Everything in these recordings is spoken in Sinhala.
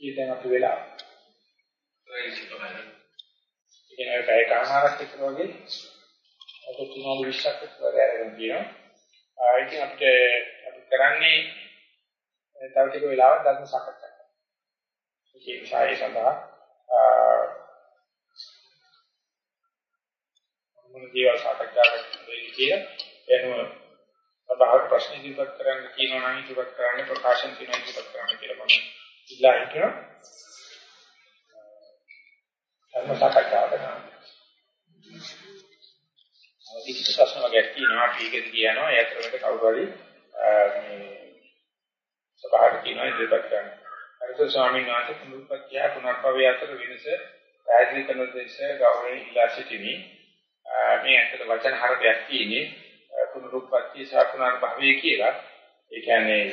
ඊටම අපි වෙලා. ඉතින් ඒක කාමාරක් විතර වගේ අද තුනවල 20ක් විතර අරගෙන තියෙනවා. ආ ඉතින් අපිට අපි කරන්නේ තව ටික වෙලාවක් ධර්ම සාකච්ඡා කරනවා. ඒ නිසා ඒ සඳහා මොන දේවල් සාකච්ඡා කරන්න කියලා එනවා සභාවට ප්‍රශ්න ඉදිරිපත් කරන්න කියනවා නම් ඉදිරිපත් කරන්න ප්‍රකාශන කියන ඉදිරිපත් කරන්න කියලා මම ඉල්ලා හිටිනවා. ධර්ම සාකච්ඡා කරනවා. කිසි ප්‍රශ්න වගේ තියෙනවා අපි ඒකද කියනවා ඒ අතරමැද කවුරු හරි මේ සභාවට කියනවා ඉදිරිපත් කරන්න. අනිත් ස්වාමීන් වහන්සේ පුනරුත්පත්තිය පුනර්භවය අතර වෙනස පැහැදිලි කරන දෙස ගෞරවයෙන් ඉල්ලා සිටිමි. මේ ඇත්තට වචන හරයක් තියෙන්නේ පුනරුත්පත්ති සහ පුනර්භවය කියලා. ඒ කියන්නේ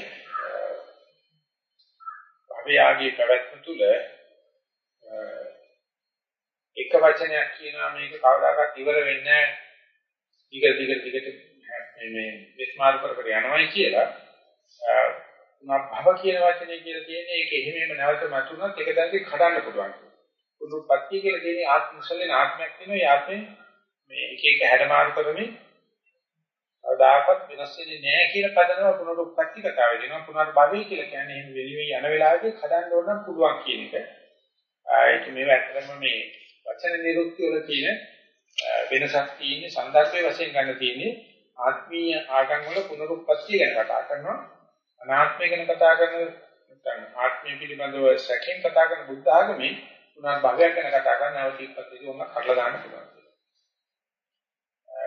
භවයාගේ පැවැත්ම තුළ එක වචනයක් කියනවා මේක කවදාකවත් ඉවර වෙන්නේ නැහැ. දිගට දිගට දිගට මේ විස්මාරු කර කර යනවායි කියලා. පුනර්භව කියන වචනේ කියලා තියෙන්නේ ඒක එහෙම එහෙම නැවත මතුනොත් ඒක දැන්කේ කඩන්න පුළුවන්. පුනරුත්පත්ති කියලා කියන්නේ ආත්ම මුසලෙන ආත්මයක් වෙනවා. ඒ ආත්මේ මේ එක එක හැඩමාරු කරමින් කවදාකවත් වෙනස් වෙන්නේ නැහැ කියලා පදනම පුනරුත්පත්ති කතාව වෙනවා. පුනරට භවය කියලා කියන්නේ එහෙම වෙලිවෙ යන වෙලාවෙදී හදන්න ඕන නම් පුළුවන් කියන එක. ඒක මේව ඇත්තටම මේ වචන නිරුක්ති වල තියෙන වෙනසක් තියෙන්නේ සන්දර්භයේ වශයෙන් ගන්න තියෙන්නේ ආත්මීය ආගම් වල පුනරුත්පත්ති ගැන කතා කරනවා. අනාත්මය ගැන කතා කරන නැත්නම් ආත්මය පිළිබඳව සැකෙන් කතා කරන බුද්ධ ආගමේ පුනර් භවයක් ගැන කතා කරන අවශ්‍යකත්වය උන්න කඩලා දාන්න පුළුවන්.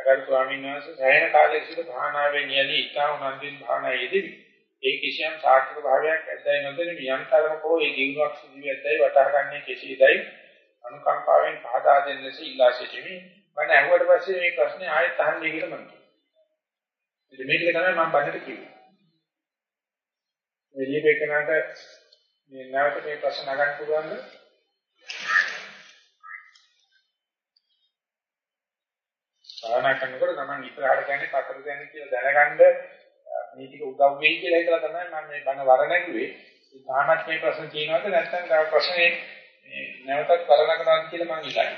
ගරු ස්වාමීන් වහන්සේ සෑහෙන කාලයක සිට භාවනාවේ නියලී ඉතා උනන්දුවෙන් භාවනා යෙදෙමි. ඒ කිසියම් සාර්ථක භාවයක් ඇද්දයි නොදෙන යන්තරමක හෝ ඒ ජීවනක් සිදුවී ඇද්දයි වටහාගන්නේ කෙසේදයි අනුකම්පාවෙන් පහදා දෙන්න ලෙස ඉල්ලා සිටිමි. මම ඇහුවට පස්සේ මේ ප්‍රශ්නේ ආයෙත් අහන්නේ කියලා මම කිව්වා. ඉතින් මේක තමයි මම බන්නට කිව්වේ. මේ ලියපෙකනට මේ නැවත මේ ප්‍රශ්න අහන්න පුළුවන්ද? භාවනා කරනකොට තමයි ඉස්සරහට යන්නේ පතර යන්නේ කියලා දැනගන්න මේ ටික උදව් වෙයි කියලා හිතලා තමයි මම මේ බණ වර නැගුවේ. ඒ තාමත් මේ ප්‍රශ්න තියෙනවද නැත්නම් තව ප්‍රශ්නේ මේ නැවතත් කරනකනවාද කියලා මම හිතන්නේ.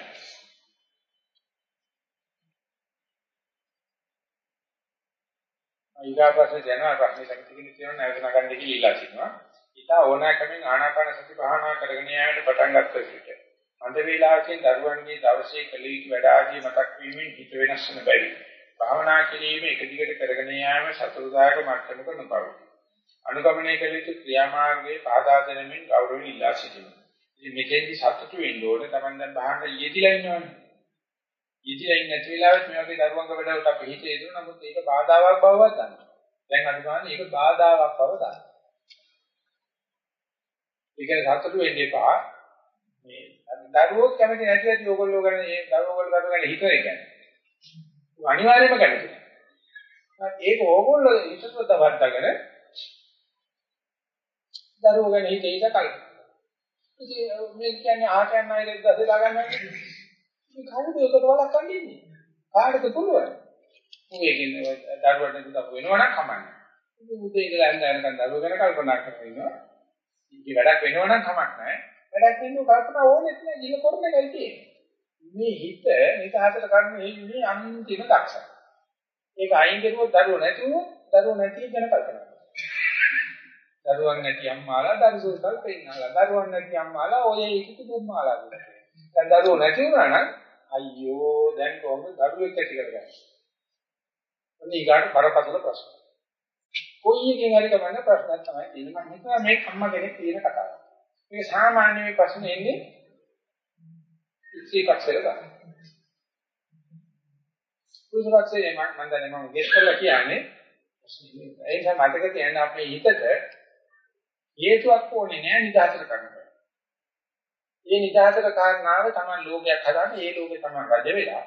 ඊගා ප්‍රශ්නේ දැනනවා ප්‍රශ්නේ සංකීර්ණ තියෙනවා නැවත නගන්න කියලා ඉල්ලා සිටිනවා. ඊට ඕනෑකමින් ආනාපාන සති භාවනා කරගෙන යාමට පටන් ගත්ත විට අන්ද වේලාවකින් දරුවන්ගේ දවසේ කළ යුතු වැඩ ආදී මතක් වීමෙන් හිත වෙනස් වෙන බැරි. භාවනා කිරීම එක දිගට කරගෙන යාම සතුරුදායක මට්ටමක නොපවතී. අනුගමනය කළ යුතු ක්‍රියාමාර්ගයේ පාදා දෙනමින් ගෞරවයෙන් ඉල්ලා සිටිනවා. ඉතින් මෙතෙන්දි සතුටු වෙන්න ඕනේ. Taman දැන් භාවනා යෙදිලා ඉන්නවනේ. යෙදිලා ඉන්න නැති වෙලාවෙත් මේ වගේ දරුවන්ගේ වැඩවලට අපි හිතේ දුන්න නමුත් ඒක බාධාවක් බවවත් දන්නවා. දැන් අනුගමනය ඒක බාධාවක් බව දන්නවා. ඒක සතුටු වෙන්න එපා. මේ දරුවෝ කැමති නැති ඇති ඕගොල්ලෝ ගැන ඒ දරුවෝ වල දරුවෝ ගැන හිතන එක. අනිවාර්යයෙන්ම කැමති. ඒක ඕගොල්ලෝ හිතට තවට්ටගෙන දරුවෝ ගැන හිතේ ඉඳ කල්පනා. ඉතින් මේ කියන්නේ ආකයන් අයද දැසලා ගන්නවා කියන්නේ. මේ කවුද ඒකට වලක් කන්නේ? කාටද පුළුවන්? මේකෙන් දරුවට දුක වෙනවනම් කමන්නේ. ඉතින් උදේ ඉඳලා අන්න යනකම් දරුවෝ ගැන කල්පනා කරගෙන ඉන්නවා. ඉතින් වැඩක් වෙනවනම් කමක් නැහැ. වැඩක් වෙන්න කල්පනා ඕනෙත් නෑ ඉල කරන එකයි තියෙන්නේ. මේ හිත නිතහතර කරන මේ අන්තිම දක්ෂයි. ඒක අයින් කරුවොත් දරුවෝ නැති වුණොත් දරුවෝ නැති ගැන කල්පනා කරනවා. දරුවන් නැති අම්මාලා දරුවෝ කල්පෙන්නාලා දරුවන් නැති අම්මාලා ඔය ඉතිතු දුම්මාලා කියලා. දැන් දරුවෝ නැති වුණා නම් අයියෝ දැන් කොහොමද දරුවෙක් ඇති කරගන්නේ? අනේ ඊගාට බරපතල ප්‍රශ්න. කොයි එකෙන් හරි කමන්න ප්‍රශ්නයක් තමයි තියෙන්නේ. මම හිතනවා මේ අම්මා කෙනෙක් කියන කතාවක්. මේ සාමාන්‍ය මේ ප්‍රශ්න එන්නේ ඉස්සේ පක්ෂයට ගන්න. උසරක්ෂේ මම මම දැන් මම ගෙස් කරලා කියන්නේ ඒ නිසා මතක තියන්න අපේ හිතට හේතුවක් ඕනේ නෑ නිදහසට කරන්න. ඒ නිදහසට කාරණාව තමයි ලෝකයක් හදාන්නේ ඒ ලෝකේ තමයි රජ වෙලා.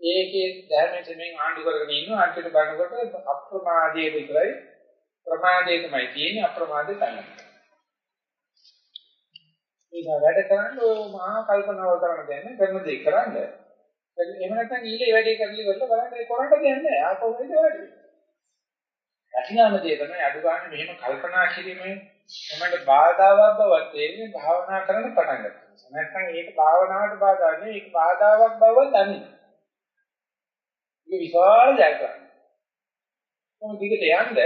ඒකේ ධර්මයෙන් ආණ්ඩු කරගෙන ඉන්න අන්තිමට බලනකොට අප්‍රමාදයේ විතරයි ප්‍රමාදයේ තමයි තියෙන්නේ අප්‍රමාදේ තමයි. ඒක වැඩ කරන්න ඔය මහා කල්පනාව කරන දැන කරන දේ කරන්න. එහෙම නැත්නම් ඊළේ වැඩේ කරලි වෙන්න බලන්න ඒ කරන්න දෙන්නේ නැහැ. ආපහු වෙන්නේ වැඩි. වටිනාම දේ තමයි අඩු ගන්න මෙහෙම කල්පනා කිරීමෙන් තමයි බාධාවක් බවක් තේරෙන්නේ භාවනා කරන්න පටන් ගන්නවා. නැත්නම් ඒක භාවනාවට බාධා නෙවෙයි ඒක බාධාවක් බව දන්නේ. ඒක විශාල ජයග්‍රහණයක්. මොකද දිගට යන්න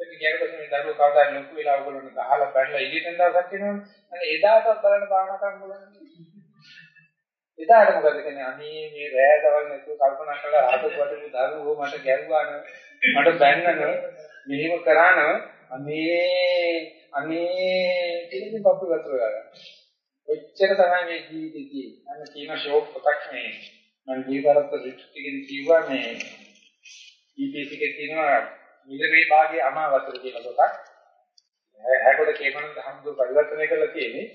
ඒක කියනකොට මේ දරුවෝ කවදා ලොකු වෙලා ඔයගොල්ලෝ ගහලා බැලලා ඉලිටෙන් දවසක් එනවනේ. අනේ එදාටත් බලන්න භාවනා කරන්න බලන්න. එදාට මොකද කියන්නේ? අනේ මේ රෑ දවල් නැතුව කල්පනා කළා ආපු වටේ දරුවෝ මට ගැරුවාන මට බැන්නන මෙහෙම කරාන අනේ අනේ පිළිදි පපු වතුර ගන්න. ඔච්චර තමයි මේ ජීවිතේ අන්න කියන ෂෝක් පොතක් මේ මම ජීවිතවලත් රිට්ටිකින් කිව්වා මේ ඊපීසි එකේ තියෙනවා මිලරේ භාගයේ අමාවතර කියන පොතක්. හැකොට කේමනන්ද හම්දු පරිවර්තනය කරලා තියෙන්නේ.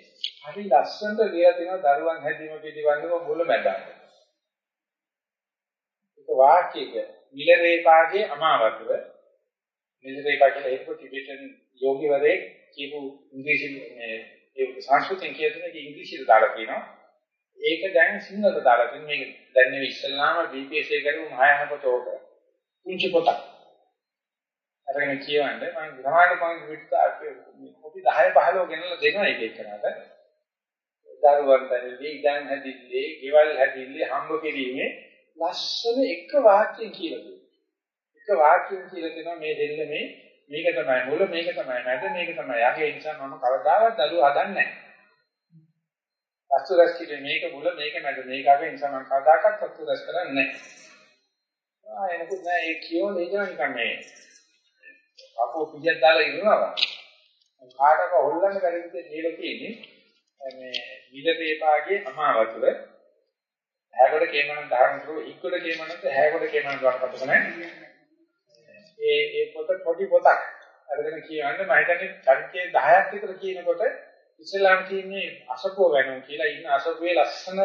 හරි ලස්සනට ලියලා තියෙනවා දරුවන් හැදීම පිළිබඳව මුල මැදක්. ඒක වාක්‍යයක මිලරේ භාගයේ අමාවතර මිලරේ භාගයේ හේතු ටිබෙටන් යෝගිවරේ කියපු ඉංග්‍රීසි මේ ඒ සංස්කෘතෙන් කියනවා ඉංග්‍රීසියට දාලා කියනවා. ඒක දැන් සිංහලට දාලා තියෙන මේක දැන් නෙවෙයි ඉස්සල්ලාම BPS එක කරු මහායාන පොත ඕක. කුංචි පොතක්. අරගෙන කියවන්නේ මම ග්‍රහණ පොයින්ට් විතර කොපි 10 15 ගෙනල්ලා දෙනවා එක එකනට. දරුවන් තනිදී ඉඳන් හැදිල්ලේ, ගෙවල් හැදිල්ලේ හම්බ කිරීමේ ලස්සන එක වාක්‍යයක් කියලා දෙනවා. එක වාක්‍යයක් කියලා දෙනවා මේ දෙල්ල මේ මේක තමයි මුල මේක තමයි මැද මේක තමයි යගේ නිසා මම කවදාවත් දරුවෝ හදන්නේ නැහැ. අසුරස් කියේ මේක මුල මේක මැද මේක අගේ නිසා මම කවදාකවත් අසුරස් කරන්නේ නැහැ. ආ එනකොට නෑ ඒ කියෝ නේද නිකන් මේ අපෝ පිටියක් දාලා ඉන්නවා. කාටක හොල්ලන්න බැරි විදිහට දීලා තියෙන්නේ මේ විදපේපාගේ අමාවතුර හැගොඩ කේමනන් ධාරණතුරු ඉක්කොඩ කේමනන්ත හැගොඩ කේමනන් වරකට තමයි ඒ ඒ පොත පොඩි පොතක් අරගෙන කියන්නේ මම හිතන්නේ චරිතයේ 10ක් විතර කියනකොට ඉස්ලාම් කියන්නේ අසපුව වෙනවා කියලා ඉන්න අසපුවේ ලස්සන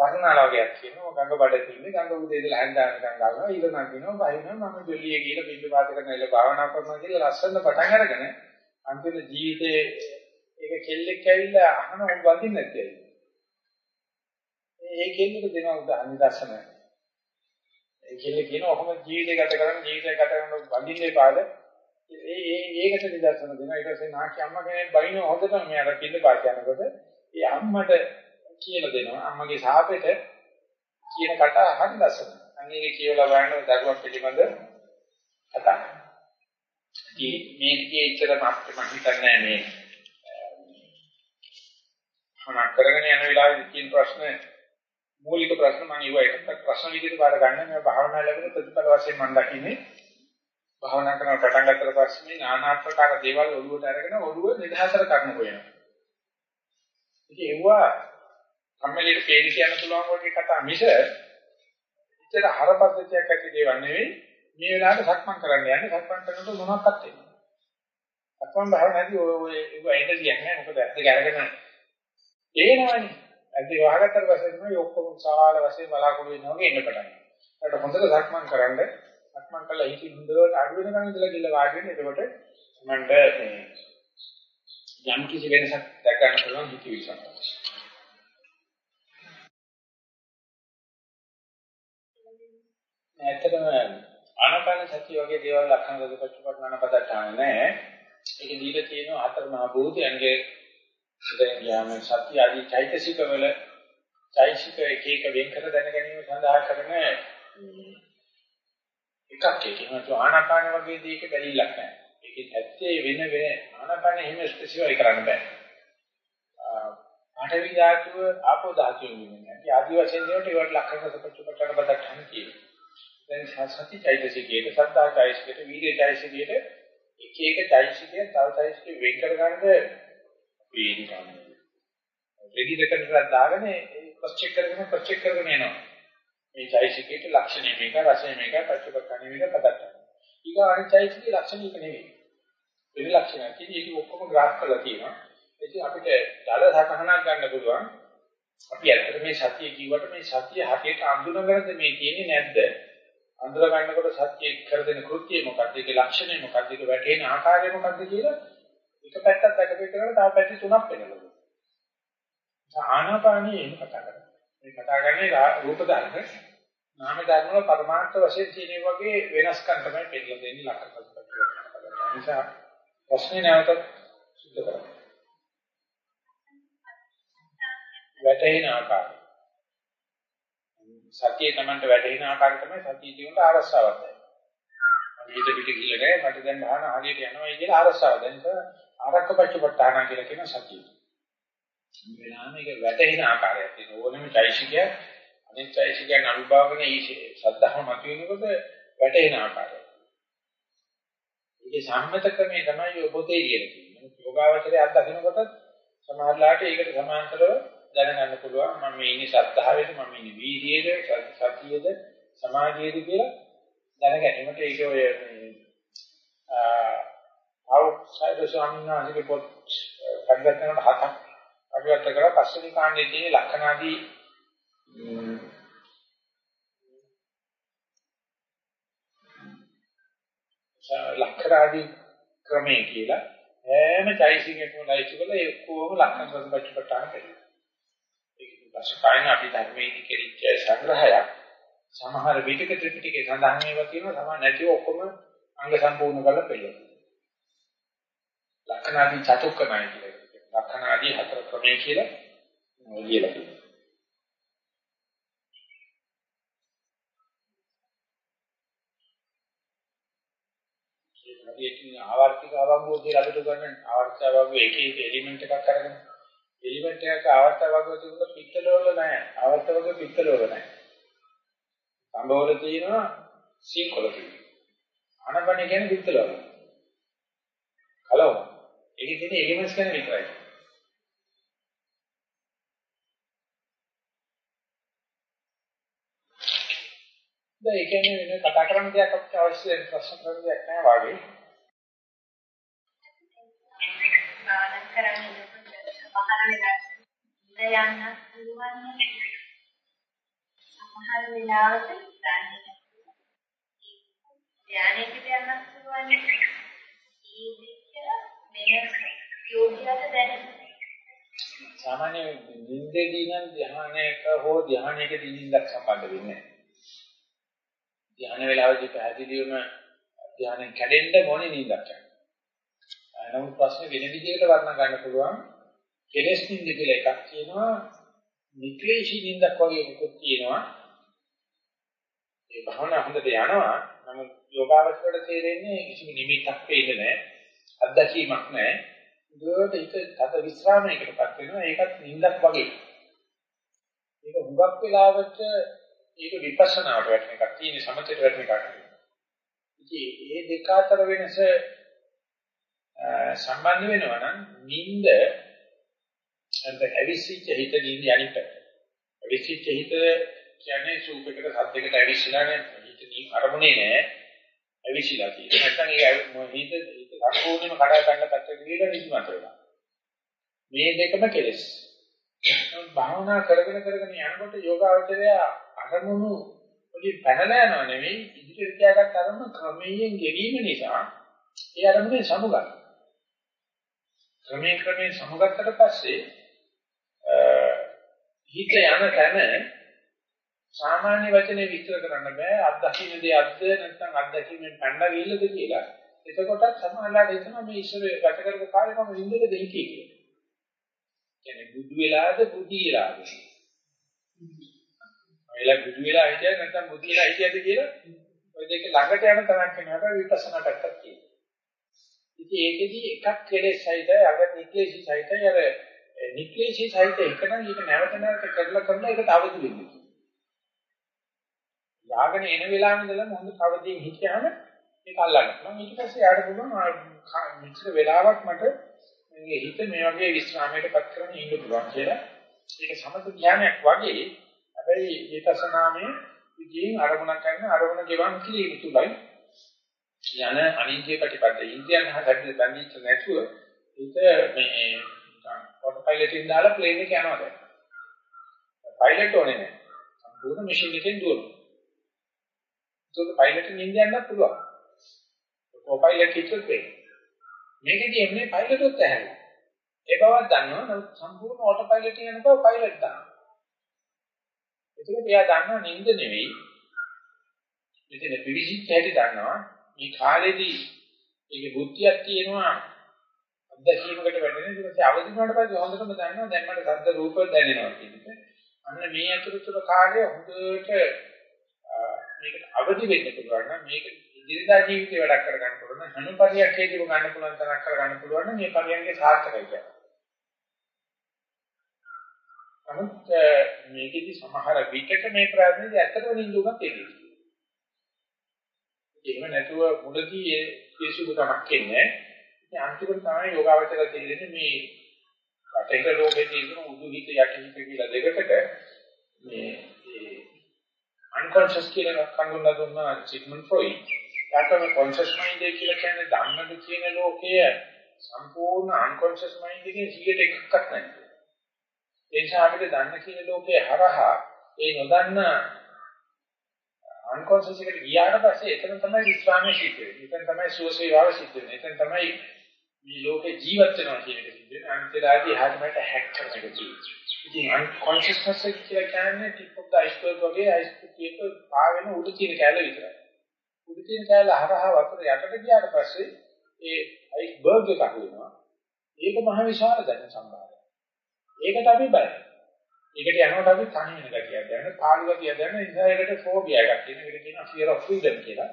වර්ණාලාවයක් කියනවා ගඟ බඩ තියෙන්නේ ගඟ උදේ ඉඳලා හැන්දානකම් ගන්නවා. ඊළඟ කියනවා බහිනවා මම ජොලිය කියලා බින්ද වාද කරන ඉල භාවනා කරනවා කියලා ලස්සන පටන් අරගෙන අන්තිම ජීවිතේ ඒක කෙල්ලෙක් ඇවිල්ලා අහන උන් වඳින්න නැත්තේ. ඒ කෙල්ලට දෙනවා උදාහරණ දර්ශනය ඒ කෙල්ල කියනවා ඔහොම ජීවිතය ගත කරන ජීවිතය ගත කරන වඳින්නේ පාද ඒ ඒ ඒකට නිදර්ශන දෙනවා. ඊට පස්සේ නාකි අම්මා කෙනෙක් බයින හොදට මෙයාට කිල්ල පාට යනකොට ඒ අම්මට කියලා දෙනවා අම්මගේ සාපෙට කියන කට හරි ලස්සන. අනිත් කියලා බලන්න දරුවක් පිළිබඳ කතා. ඉතින් මේකේ ඉච්චරම අපිට මම හිතන්නේ මේ හොනා කරගෙන යන වෙලාවේ තියෙන ප්‍රශ්න මූලික ප්‍රශ්න මම ඒවා ප්‍රශ්න විදිහට බාර ගන්න මේ භාවනා ලැබෙන ප්‍රතිඵල වශයෙන් මම දකින්නේ භාවනා කරන පටන් ගන්නතර පස්සේ නානාත්මකාර දේවල් ඔළුවට අරගෙන ඔළුව නිදහසට කරන කොයනවා. ඉතින් ඒවා කම්මැලිට පේලි කියන්න පුළුවන් වගේ කතා මිස ඉතල හරපද්ධතියක් ඇති දේවල් නෙවෙයි. මේ වෙලාවට සක්මන් කරන්න යන්නේ සක්මන් කරනකොට මොනවක්වත් වෙන්නේ සක්මන් භාවනාදී ඔය ඔය ඒක එනර්ජියක් නෑ. මොකද ඇත්ත ගැරගෙන? ඒනවනේ ඇද්ද වහගත්තට පස්සේ තමයි ඔක්කොම සාල වශයෙන් බලාකුළු වෙනවා වගේ එන්න පටන් ගන්නවා. ඒකට හොඳට සක්මන් කරන්න. සක්මන් කළා හිත හොඳට අඩු වෙනකන් ඉඳලා ගිහලා වාඩි වෙන්න. එතකොට මන්ට මේ hm, යම් කිසි වෙනසක් දැක ගන්න පුළුවන් හිතවිලි ඇත්තටම ආනාපාන සතිය වගේ දේවල් ලක්ෂණ දෙකපච්චපට නනපදටාන නැහැ. ඒක දීලා තියෙනවා හතර මහ භූතයන්ගේ ඉතින් යාම සතිය ආදී චෛතසික වල චෛතසික එක එක වෙන් කර දැන ගැනීම සඳහා කරන එකක් ඒකම තු ආනාපාන වගේ දෙයක බැලිලක් නැහැ. ඒකෙත් ඇත්තේ වෙන වෙන ආනාපාන එහෙම ස්පෙસિෆයි කරන්න බෑ. පාඨවි ධාතුව ආපෝ ධාතුවෙන් වෙන්නේ. ඒ ආදි වශයෙන් දේවට ඒවට ලක්ෂණ සපච්චපට්ටන බදට්ටන කියනවා. දැන් සති චෛතසිකයේ සද්ධා චෛතසිකයේ වීර්ය චෛතසිකයේ එක එක චෛතසිකය තව චෛතසිකෙ වෙන් කරගන්න වේදිකාව. රෙඩි දෙකට දාගෙන ක්‍රොස් චෙක් කරගෙන ක්‍රොස් චෙක් කරගෙන යනවා. මේ චෛතසිකයේ ලක්ෂණය මේක රසය මේක පච්චපක්ඛණි මේක පදට්ටන. ඊගා අනිත් චෛතසිකයේ ලක්ෂණ එක නෙවෙයි. වෙන ලක්ෂණයක්. ඉතින් ඒක ඔක්කොම ග්‍රාෆ් කරලා තියෙනවා. ඉතින් අපිට දල සකහනක් ගන්න පුළුවන්. අපි ඇත්තට මේ සතිය කිව්වට මේ සතිය හරියට අඳුනගන්නද මේ තියෙන්නේ නැද්ද? අඳුර ගන්නකොට සත්‍යයේ කර දෙන කෘත්‍යය මොකක්ද? ඒකේ ලක්ෂණය මොකක්ද? ඒක වැටෙන ආකාරය මොකක්ද කියලා එක පැත්තක් දැකපු එකට තව පැති තුනක් වෙනවා. ආනාපානිය එහෙම කතා කරනවා. මේ කතා කරන්නේ රූප ධර්ම, නාම ධර්ම වල පරමාර්ථ වශයෙන් තියෙන වගේ වෙනස්කම් තමයි පෙන්නලා දෙන්නේ ලක්ෂණ නිසා ප්‍රශ්නේ නැවත සුද්ධ කරගන්න. වැටෙන ආකාරය. සතිය Tamanට වැටෙන ආකාරය තමයි සතිය කියනට ආරස්සාවක් දැනෙන්නේ. හිත පිට ගිහලා නැහැ මට දැන් ආහන හරියට යනවා කියලා ආරස්සාව. දැන් ආරක්කපච්චපට්ඨාන කියලා කියන සතිය. මේ වෙලාවෙම ඒක වැටෙන ආකාරයක් තියෙන ඕනම චෛසිකය අනිත් චෛසිකයන් අනුභවගෙන ඊසේ සද්ධාම මතුවෙනකොට වැටෙන ආකාරය. ඒකේ සම්මත ක්‍රමේ තමයි ඔය පොතේ කියලා කියන්නේ. යෝගාවචරය අත්දකින්නකොට සමහරලාට ඒකට සමාන්තරව දැනගන්න පුළුවන් මම මේ ඉන්නේ සද්ධාවේද මම ඉන්නේ වීර්යයේද සතියේද සමාධියේද කියලා දැන ගැනීමට ඒක ඔය අවුට්සයිඩර් ස්වාමීන් වහන්සේගේ පොත් පරිවර්තනකට හතක් පරිවර්තන කරලා පස්වෙනි කාණ්ඩයේ තියෙන ලක්ෂණාදී ලක්ෂණාදී ක්‍රමයේ කියලා හැම චෛසිකයකම ලයිච් කරලා ඒ ඔක්කොම ලක්ෂණ සම්පච්චපටාන කරනවා. ඒක පස්සේ අපි ධර්මයේ කෙරිච්ච සංග්‍රහයක් සමහර විටක ත්‍රිපිටකේ සඳහන් ඒවා තියෙනවා සමහර නැතිව ඔක්කොම අංග සම්පූර්ණ කරලා පෙන්නනවා. ලක්ෂණාදී චතුක්කමයි කියලා. ලක්ෂණාදී හතර ක්‍රමයේ කියලා කියලා කියනවා. හදිසියේ ආවර්තික අවබෝධය කියලා අපිට ගන්න ආවර්තික අවබෝධය එක එක එලිමන්ට් එකක් අරගෙන එලිමන්ට් එකක ආවර්තික අවබෝධය තුන පිටතල වල නැහැ ආවර්තික වගේ පිටතල වල නැහැ සම්භවල තියෙනවා සීකොල තියෙනවා. ආනපන කියන්නේ පිටතල වල. කලවම. ඒකේ තියෙන එලිමන්ට්ස් ගැන විතරයි. දැන් ඒ කියන්නේ වෙන කතා කරන්න දෙයක් අපිට අවශ්‍ය ප්‍රශ්න කරන්න දෙයක් නැහැ වාගේ. ආනන්ද කරන්නේ පහළ වෙලා යන්න පුළුවන් සමහර වෙලාවට දන්නේ ධානයකට යන්නත් පුළුවන්. ඒ විදිහට වෙන යෝගියට දැනෙන්නේ. සාමාන්‍ය නිින්දේදී නම් ධානයක හෝ ධානයකදී නිින්දක් සම්බන්ධ වෙන්නේ නැහැ. ධාන වේලාවේදී පැහැදිලිවම ධානයෙන් කැඩෙන්න මොනේ නිින්දක් යනවා. නමුත් ප්‍රශ්නේ වෙන විදිහකට වර්ණන ගන්න පුළුවන්. කෙලෙස් නිින්ද කියලා එකක් තියෙනවා. නික්ලේශී නිින්දක් වගේ මොකක් තියෙනවා. ඒ භාවනා හොඳට යනවා. නමුත් යෝගාවචරයට තේරෙන්නේ කිසිම නිමිත්තක් පේන්නේ නැහැ. අත්දැකීමක් නැහැ. දුරට හිත තද විස්රාමයකටපත් වෙනවා. ඒකත් නිින්දක් වගේ. ඒක හුඟක් වෙලාවට ඒක විපස්සනාවට වැටෙන එකක් තියෙන සමතේට වැටෙන එකක්. ඉතින් මේ දෙක අතර වෙනස සම්බන්ධ වෙනවා නම් නිින්ද අන්ත ඇවිසිච්ච හිත නිින්ද අනිත් පැත්ත. ඇවිසිච්ච හිත කියන්නේ සූපයකට සද්දයකට ඇවිස්සලා හිතේ අරමුණේ නෑ ඇවිස්සලා තියෙනවා. නැත්නම් ඒ හිත සම්පූර්ණයෙන්ම කඩා ගන්න පැත්තට ගිහලා නිදිමත වෙනවා. මේ දෙකම කෙලස්. භාවනා කරගෙන කරගෙන යනකොට යෝගාවචරය අරමුණු වලින් පැනලා යනවා නෙවෙයි ඉදිරියට තියාගත්ත අරමුණ ක්‍රමයෙන් ගෙවීම නිසා ඒ අරමුණේ සමුගන්න. ක්‍රමයෙන් ක්‍රමයෙන් සමුගත්තට පස්සේ හිත යන තැන සාමාන්‍ය වචනේ විස්තර කරන්න බෑ අත්දකින්න දේ අද්ද නැත්නම් අත්දැකීමෙන් පැනලා ගිල්ලද කියලා. එතකොටත් සමහරවිට හිතනවා මේ ඉස්සර ගත කරපු කාලේ මම නින්දක දෙයි කියලා. කියන්නේ බුදු වෙලාද බුදි වෙලාද? වෙලා බුදු වෙලා හිටියද නැත්නම් බුදි වෙලා හිටියද කියලා ඔය දෙක ළඟට යන තරක් වෙනවා විපස්සනා පැත්තක් කියනවා. ඉතින් ඒකෙදි එකක් කෙලෙස් සහිතයි අග නික්ලේශී සහිතයි අර නික්ලේශී සහිත එකනම් ඒක නැවත නැවත කරලා කරලා ඒකට අවදි වෙන්නේ. යාගෙන එන වෙලාවෙ ඉඳලා හොඳ කවදින් හිටියාම ඒක අල්ලන්න පුළුවන්. ඊට පස්සේ යාට පුළුවන් මෙච්චර වෙලාවක් මට මේ හිත මේ වගේ විස්රාමයටපත් කරගෙන ඉන්න පුළුවන් කියලා. ඒක සමත ඥානයක් වගේ. හැබැයි විපස්සනාමේ විදිහින් අරමුණක් ගන්න අරමුණ ගෙවන් කිරීම තුලයි යන අනිත්‍ය ප්‍රතිපද ඉන්ද්‍රියන් හදන්න බැඳිච්ච නැතුව හිත මේ ඔටෝ පයිලට් එකෙන් දාලා ප්ලේන් එක යනවා දැන්. පයිලට් ඕනේ නැහැ. සම්පූර්ණ මැෂින් එකෙන් දුවනවා. ඒක පයිලට් නින්ද යන්නත් පුළුවන්. කොපයිලට් කිව්වොත් වෙයි. මේකදී එන්නේ පයිලට් උත් ඇහැලා. ඒ බවක් දන්නවා නමුත් සම්පූර්ණ ඕටෝ පයිලට් යන බව පයිලට් දන්නවා. ඒකත් එයා දන්නවා නින්ද නෙවෙයි. මෙතන පිවිසිච්ච හැටි දන්නවා. මේ කාලෙදී ඒකේ බුද්ධියක් තියෙනවා අත්දැකීමකට වැඩෙන ඊට පස්සේ අවදි වුණාට පස්සේ හොඳටම දන්නවා දැන් මට ශබ්ද රූප දැනෙනවා කියන එක. අන්න මේ අතුරුතුර කාර්යය හොඳට මේකට අවදි වෙන්න පුළුවන් නම් මේක ඉදිරියදා ජීවිතේ වැඩක් කරගන්න පුළුවන් නම් හනුපරියක්කේදීව ගන්න පුළුවන් තරක් කරගන්න පුළුවන් නම් මේ පරියන්ගේ සාර්ථකයි කියන්නේ. නමුත් මේකෙදි සමහර විකට මේ ප්‍රාර්ථනාවේ ඇත්තටම නිඳුකක් තියෙනවා. එහෙම නැතුව මුලදී ඒ පිසුදු තමක් එන්නේ. ඉතින් අන්තිමට තමයි යෝගාවචර තේරෙන්නේ මේ රටේක ලෝකයේ තියෙන උදු හිත යටිහිත කියලා දෙකකට මේ unconscious කියලා කඳුන්ලා දුන්නා සිග්මන්ඩ් ෆ්‍රොයිඩ්. යාකම conscious mind එක කියලා කියන්නේ ධම්මද කියන ලෝකය සම්පූර්ණ unconscious mind එකේ 100ට එකක්වත් නැහැ. ඒ නිසා අපිට දන්න කියන ලෝකේ හරහා ඒ නොදන්න අන්කොන්ෂස් එකට ගියාට පස්සේ එතන තමයි විස්රාමයේ සිද්ධ වෙන්නේ. එතන තමයි සුවසේවාව සිද්ධ වෙන්නේ. එතන තමයි මේ ලෝකේ ජීවත් වෙනවා කියන එක සිද්ධ වෙන්නේ. අන්තිමට හැමකට හැක් කරන එක ජීවිතය. ඉතින් අන්කොන්ෂස්නස් එක කියලා කියන්නේ ටිප් ඔෆ් ද අයිස්බර්ග් වගේ අයිස්බර්ග් එක පාවෙන උඩ තියෙන කැල විතරයි. උඩ තියෙන කැල හරහා වතුර යටට ගියාට පස්සේ ඒ අයිස්බර්ග් එක අහු වෙනවා. ඒක මහ විශාල දැන සම්භාරය. ඒකට අපි බයයි. ඒකට යනකොට අපි තනි වෙන ගතියක් දැනෙන, පාළු ගතියක් දැනෙන නිසා ඒකට ෆෝබියා එකක් තියෙන. ඒකට කියනවා fear of freedom කියලා.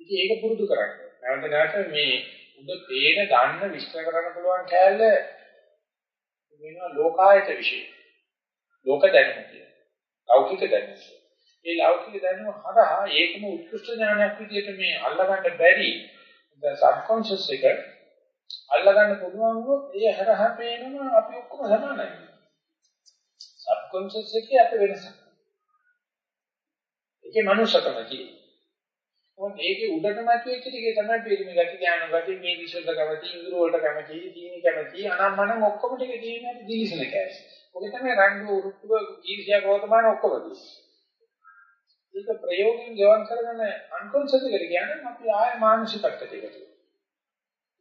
ඉතින් ඒක පුරුදු කරන්න. නැවත නැවත මේ උද තේන ගන්න විශ්ල කරන්න පුළුවන් කෑල්ල වෙනවා ලෝකායත විශ්ය. ලෝක දැනුම කියන. ලෞකික දැනුම. ඒ ලෞකික දැනුම හරහා ඒකම උත්කෘෂ්ඨ ඥානයක් විදිහට මේ අල්ලගන්න බැරි the subconscious එක අල්ලගන්න පුළුවන් වොත් ඒ හරහා පේනවා අපි ඔක්කොම සමානයි. සබ්කොන්ෂස් එකේ අපේ වෙනසක්. ඒකේ මනුෂ්‍යකම තියෙනවා. මොකද ඒකේ උඩට මතුවෙච්ච ටිකේ තමයි පිළිමි ගති ඥාන ගති මේ විශ්වද කැමති ඉඳුර වලට කැමති දීනි කැමති අනම්මනම් ඔක්කොම ටික තියෙනවා දිලිසන කෑස්. ඔක තමයි රණ්ඩු උරුට්ටුව ඊර්ෂ්‍යා ගෝතමාන ඔක්කොම තියෙන්නේ. ඒක ප්‍රයෝගයෙන් ගෙවන් කරගෙන අන්කොන්ෂස් එකට කියන්නේ අපි ආය මානසිකත්වයට එකතු වෙනවා.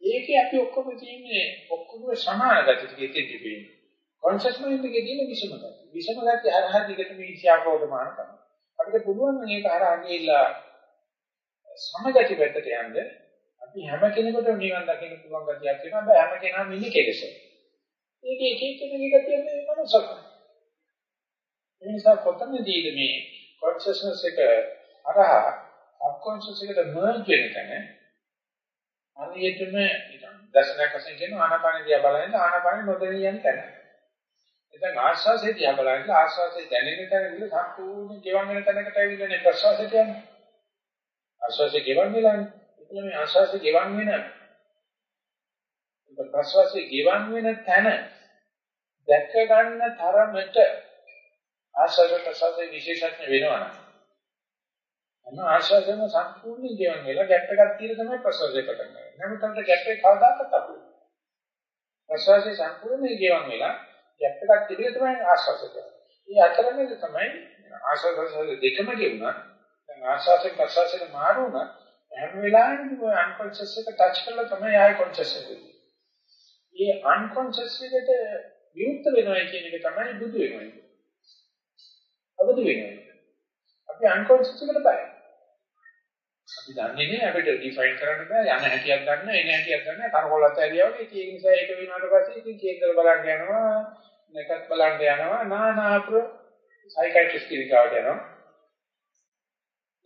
ඒකේ අපි ඔක්කොම තියෙන්නේ ඔක්කොම සමාන ගති ටිකේ තියෙන්නේ. කොන්ෂස් මයින්ඩ් එකේ තියෙන විෂම ගති. විෂම ගති හරහා දිගට මේ ඊර්ෂ්‍යාවෝදමාන කරනවා. අපිට පුළුවන් මේක හරහා ගිහිල්ලා සමගති පැත්තට යන්න අපි හැම කෙනෙකුටම නිවන් දකින්න පුළුවන් ගතියක් තියෙනවා. හැබැයි හැම කෙනාම ඉන්නේ කෙලෙස. ඒක එක එක කෙනෙකුගේ ගතිය මේ මනසක්. ඒ නිසා කොතනදීද මේ කොන්ෂස්නස් එක හරහා සබ්කොන්ෂස් එකට මර්ජ් වෙන තැන අනියතම නිකන් දර්ශනයක් වශයෙන් කියන ආනාපාන දිහා බලනකොට ආනාපාන නොදැනී යන තැන. එතන ආශ්වාසය දිහා බලනකොට ආශ්වාසය දැනෙන තැන විල සම්පූර්ණ ගෙවන් වෙන තැනකට ඇවිල්ලානේ ප්‍රශ්වාසයට යන්නේ. ආශ්වාසය ගෙවන් වෙලානේ. එතන මේ ආශ්වාසය ගෙවන් වෙන ප්‍රශ්වාසය ගෙවන් වෙන තැන දැක ගන්න තරමට ආශ්වාස ප්‍රශ්වාසයේ විශේෂඥ වෙනවා නම් අන්න ආශ්වාසයෙන් සම්පූර්ණ ජීවන් වෙලා ගැප් එකක් තියෙන තමයි ප්‍රශ්වාසය පටන් ගන්න. නමුත් අන්ට ගැප් එක කවදාකවත් අපුයි. ප්‍රශ්වාසය සම්පූර්ණ ජීවන් වෙලා ගැප් එකක් තිබිලා තමයි ආශ්වාසය කරන්නේ. මේ අතරමැද තමයි ආශ්වාස ප්‍රශ්වාස දෙකම ගෙවුණා. දැන් ආශ්වාසයෙන් ප්‍රශ්වාසයට මාරු වුණා. හැම වෙලාවෙම අන්කොන්ෂස් එක ටච් කරලා තමයි ආය කොන්ෂස් එක වෙන්නේ. මේ අන්කොන්ෂස් එකට විරුද්ධ වෙනවා කියන එක තමයි බුදු වෙනවා. අවදි වෙනවා. අපි අන්කොන්ෂස් එකට බයයි. අපි දන්නේ නැහැ අපිට ඩිෆයින් කරන්න බෑ යන හැටියක් ගන්න එන හැටියක් ගන්න කරකොලත් ඇරියා වගේ ඒක නිසා ඒක වෙනාට පස්සේ ඉතින් කේන්දර බලන්න යනවා නැකත් බලන්න යනවා නානා අප්‍ර සයිකියාට්‍රිස්ට් කෙනෙක්වට යනවා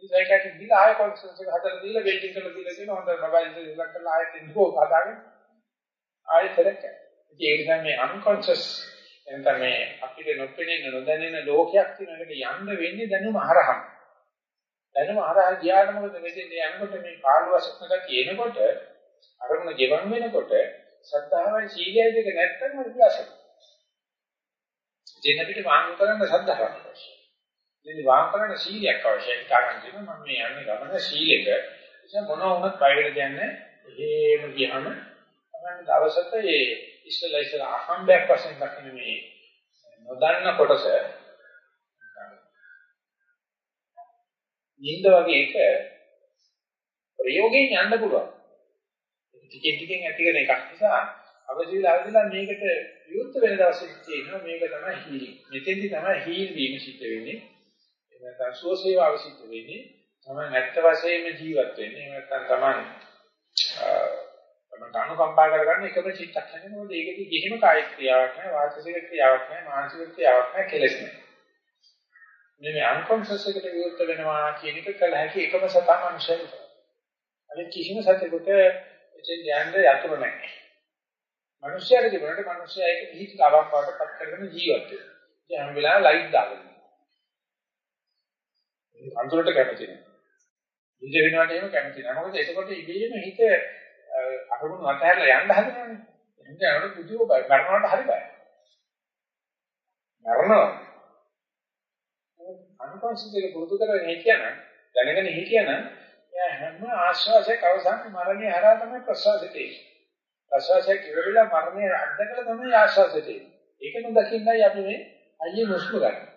මේ සයිකියාට්‍රිස්ට් දීලා ආයෙ කොන්සල්ට් එක හදලා දීලා වෙල්ඩින් කරලා දීලා කියන හොඳ මොබයිල් ඉස්සෙල්ලා කරලා ආයෙත් ඉන්නකෝ හදාගෙන ආයෙත් කරක් ඉතින් ඒ නිසා මේ අන්කොන්ෂස් එතන මේ අපිට නොපෙනෙන නොදැනෙන ලෝකයක් තියෙන එකට යන්න වෙන්නේ දැනුම හරහා දැනුම හරහා ගියාට මොකද වෙන්නේ? යනකොට මේ කාලවසක්නක කියනකොට අරමුණ ගෙවන් වෙනකොට ශ්‍රද්ධාවයි සීලයයි දෙක නැත්තම් හරි ප්‍රශ්න. දෙන්න පිට වාංග කරන්න ශ්‍රද්ධාවක් අවශ්‍යයි. දෙන්න වාංග කරන්න සීලයක් අවශ්‍යයි. කාරණා දෙන්න මම මේ යන්නේ ගමන සීලෙක. ඒ මොනවා වුණත් බයිවල කියන්නේ එහෙම ගියාම තමයි දවසක ඒ ඉස්සලා ඉස්සලා අහම්බයක් වශයෙන් දකින්න මේ නොදන්න කොටස නිින්ද වගේ එක ප්‍රයෝගයෙන් යන්න පුළුවන්. ටිකෙන් ටිකෙන් ඇති කරන එකක් නිසා අවදිලා අවදිලා මේකට විරුද්ධ වෙන දවසක් තියෙනවා මේක තමයි හීලින්. මෙතෙන්දි තමයි හීල් වීම සිද්ධ වෙන්නේ. එහෙම නැත්නම් සුවසේවාව සිද්ධ වෙන්නේ. තමයි නැත්ත වශයෙන්ම ජීවත් වෙන්නේ. එහෙම නැත්නම් තමයි මට අනුකම්පා කරගන්න එකම චිත්තක්ෂණය. මොකද ඒකදී කිසිම කායික ක්‍රියාවක් නැහැ වාචික ක්‍රියාවක් නැහැ මානසික ක්‍රියාවක් නැහැ කෙලෙස් නැහැ. මේ අන්කොන්ෂස් එකට විරුද්ධ වෙනවා කියන එක කල හැකි එකම සතා මනුෂ්‍යයෙක් අනිත් කිසිම සතෙකුට එතෙන් යන්න යතුරු නැහැ. මනුෂ්‍යයෙක් තිබුණාට මනුෂ්‍යයා ඒක පිහිට කවක් වඩපත් කරගෙන ජීවත් වෙනවා. ඒ හැම වෙලාවෙම ලයිට් දාගෙන අඳුරට කැමති නැහැ ඉඳ වෙනවට එහෙම කැමති නැහැ මොකද එතකොට ඉබේම හිත අරමුණු අතහැරලා යන්න හදනවනේ. එහෙනම් යනකොට පුදුම බය. මරණවට හරි බයයි. මරණව. අනුපස්සිතේ පුරුදු කරගෙන හිටියනම් දැනගෙන හිටියනම් එයා හැම ආශ්වාසයක අවසන් මරණය හරහා තමයි ප්‍රසවාසයට එන්නේ. ප්‍රසවාසය කිව්වලා මරණය අද්දකලා තමයි ආශ්වාසයට එන්නේ. ඒක නොදකින්නයි අපි මේ අයියේ මුස්ම ගන්න.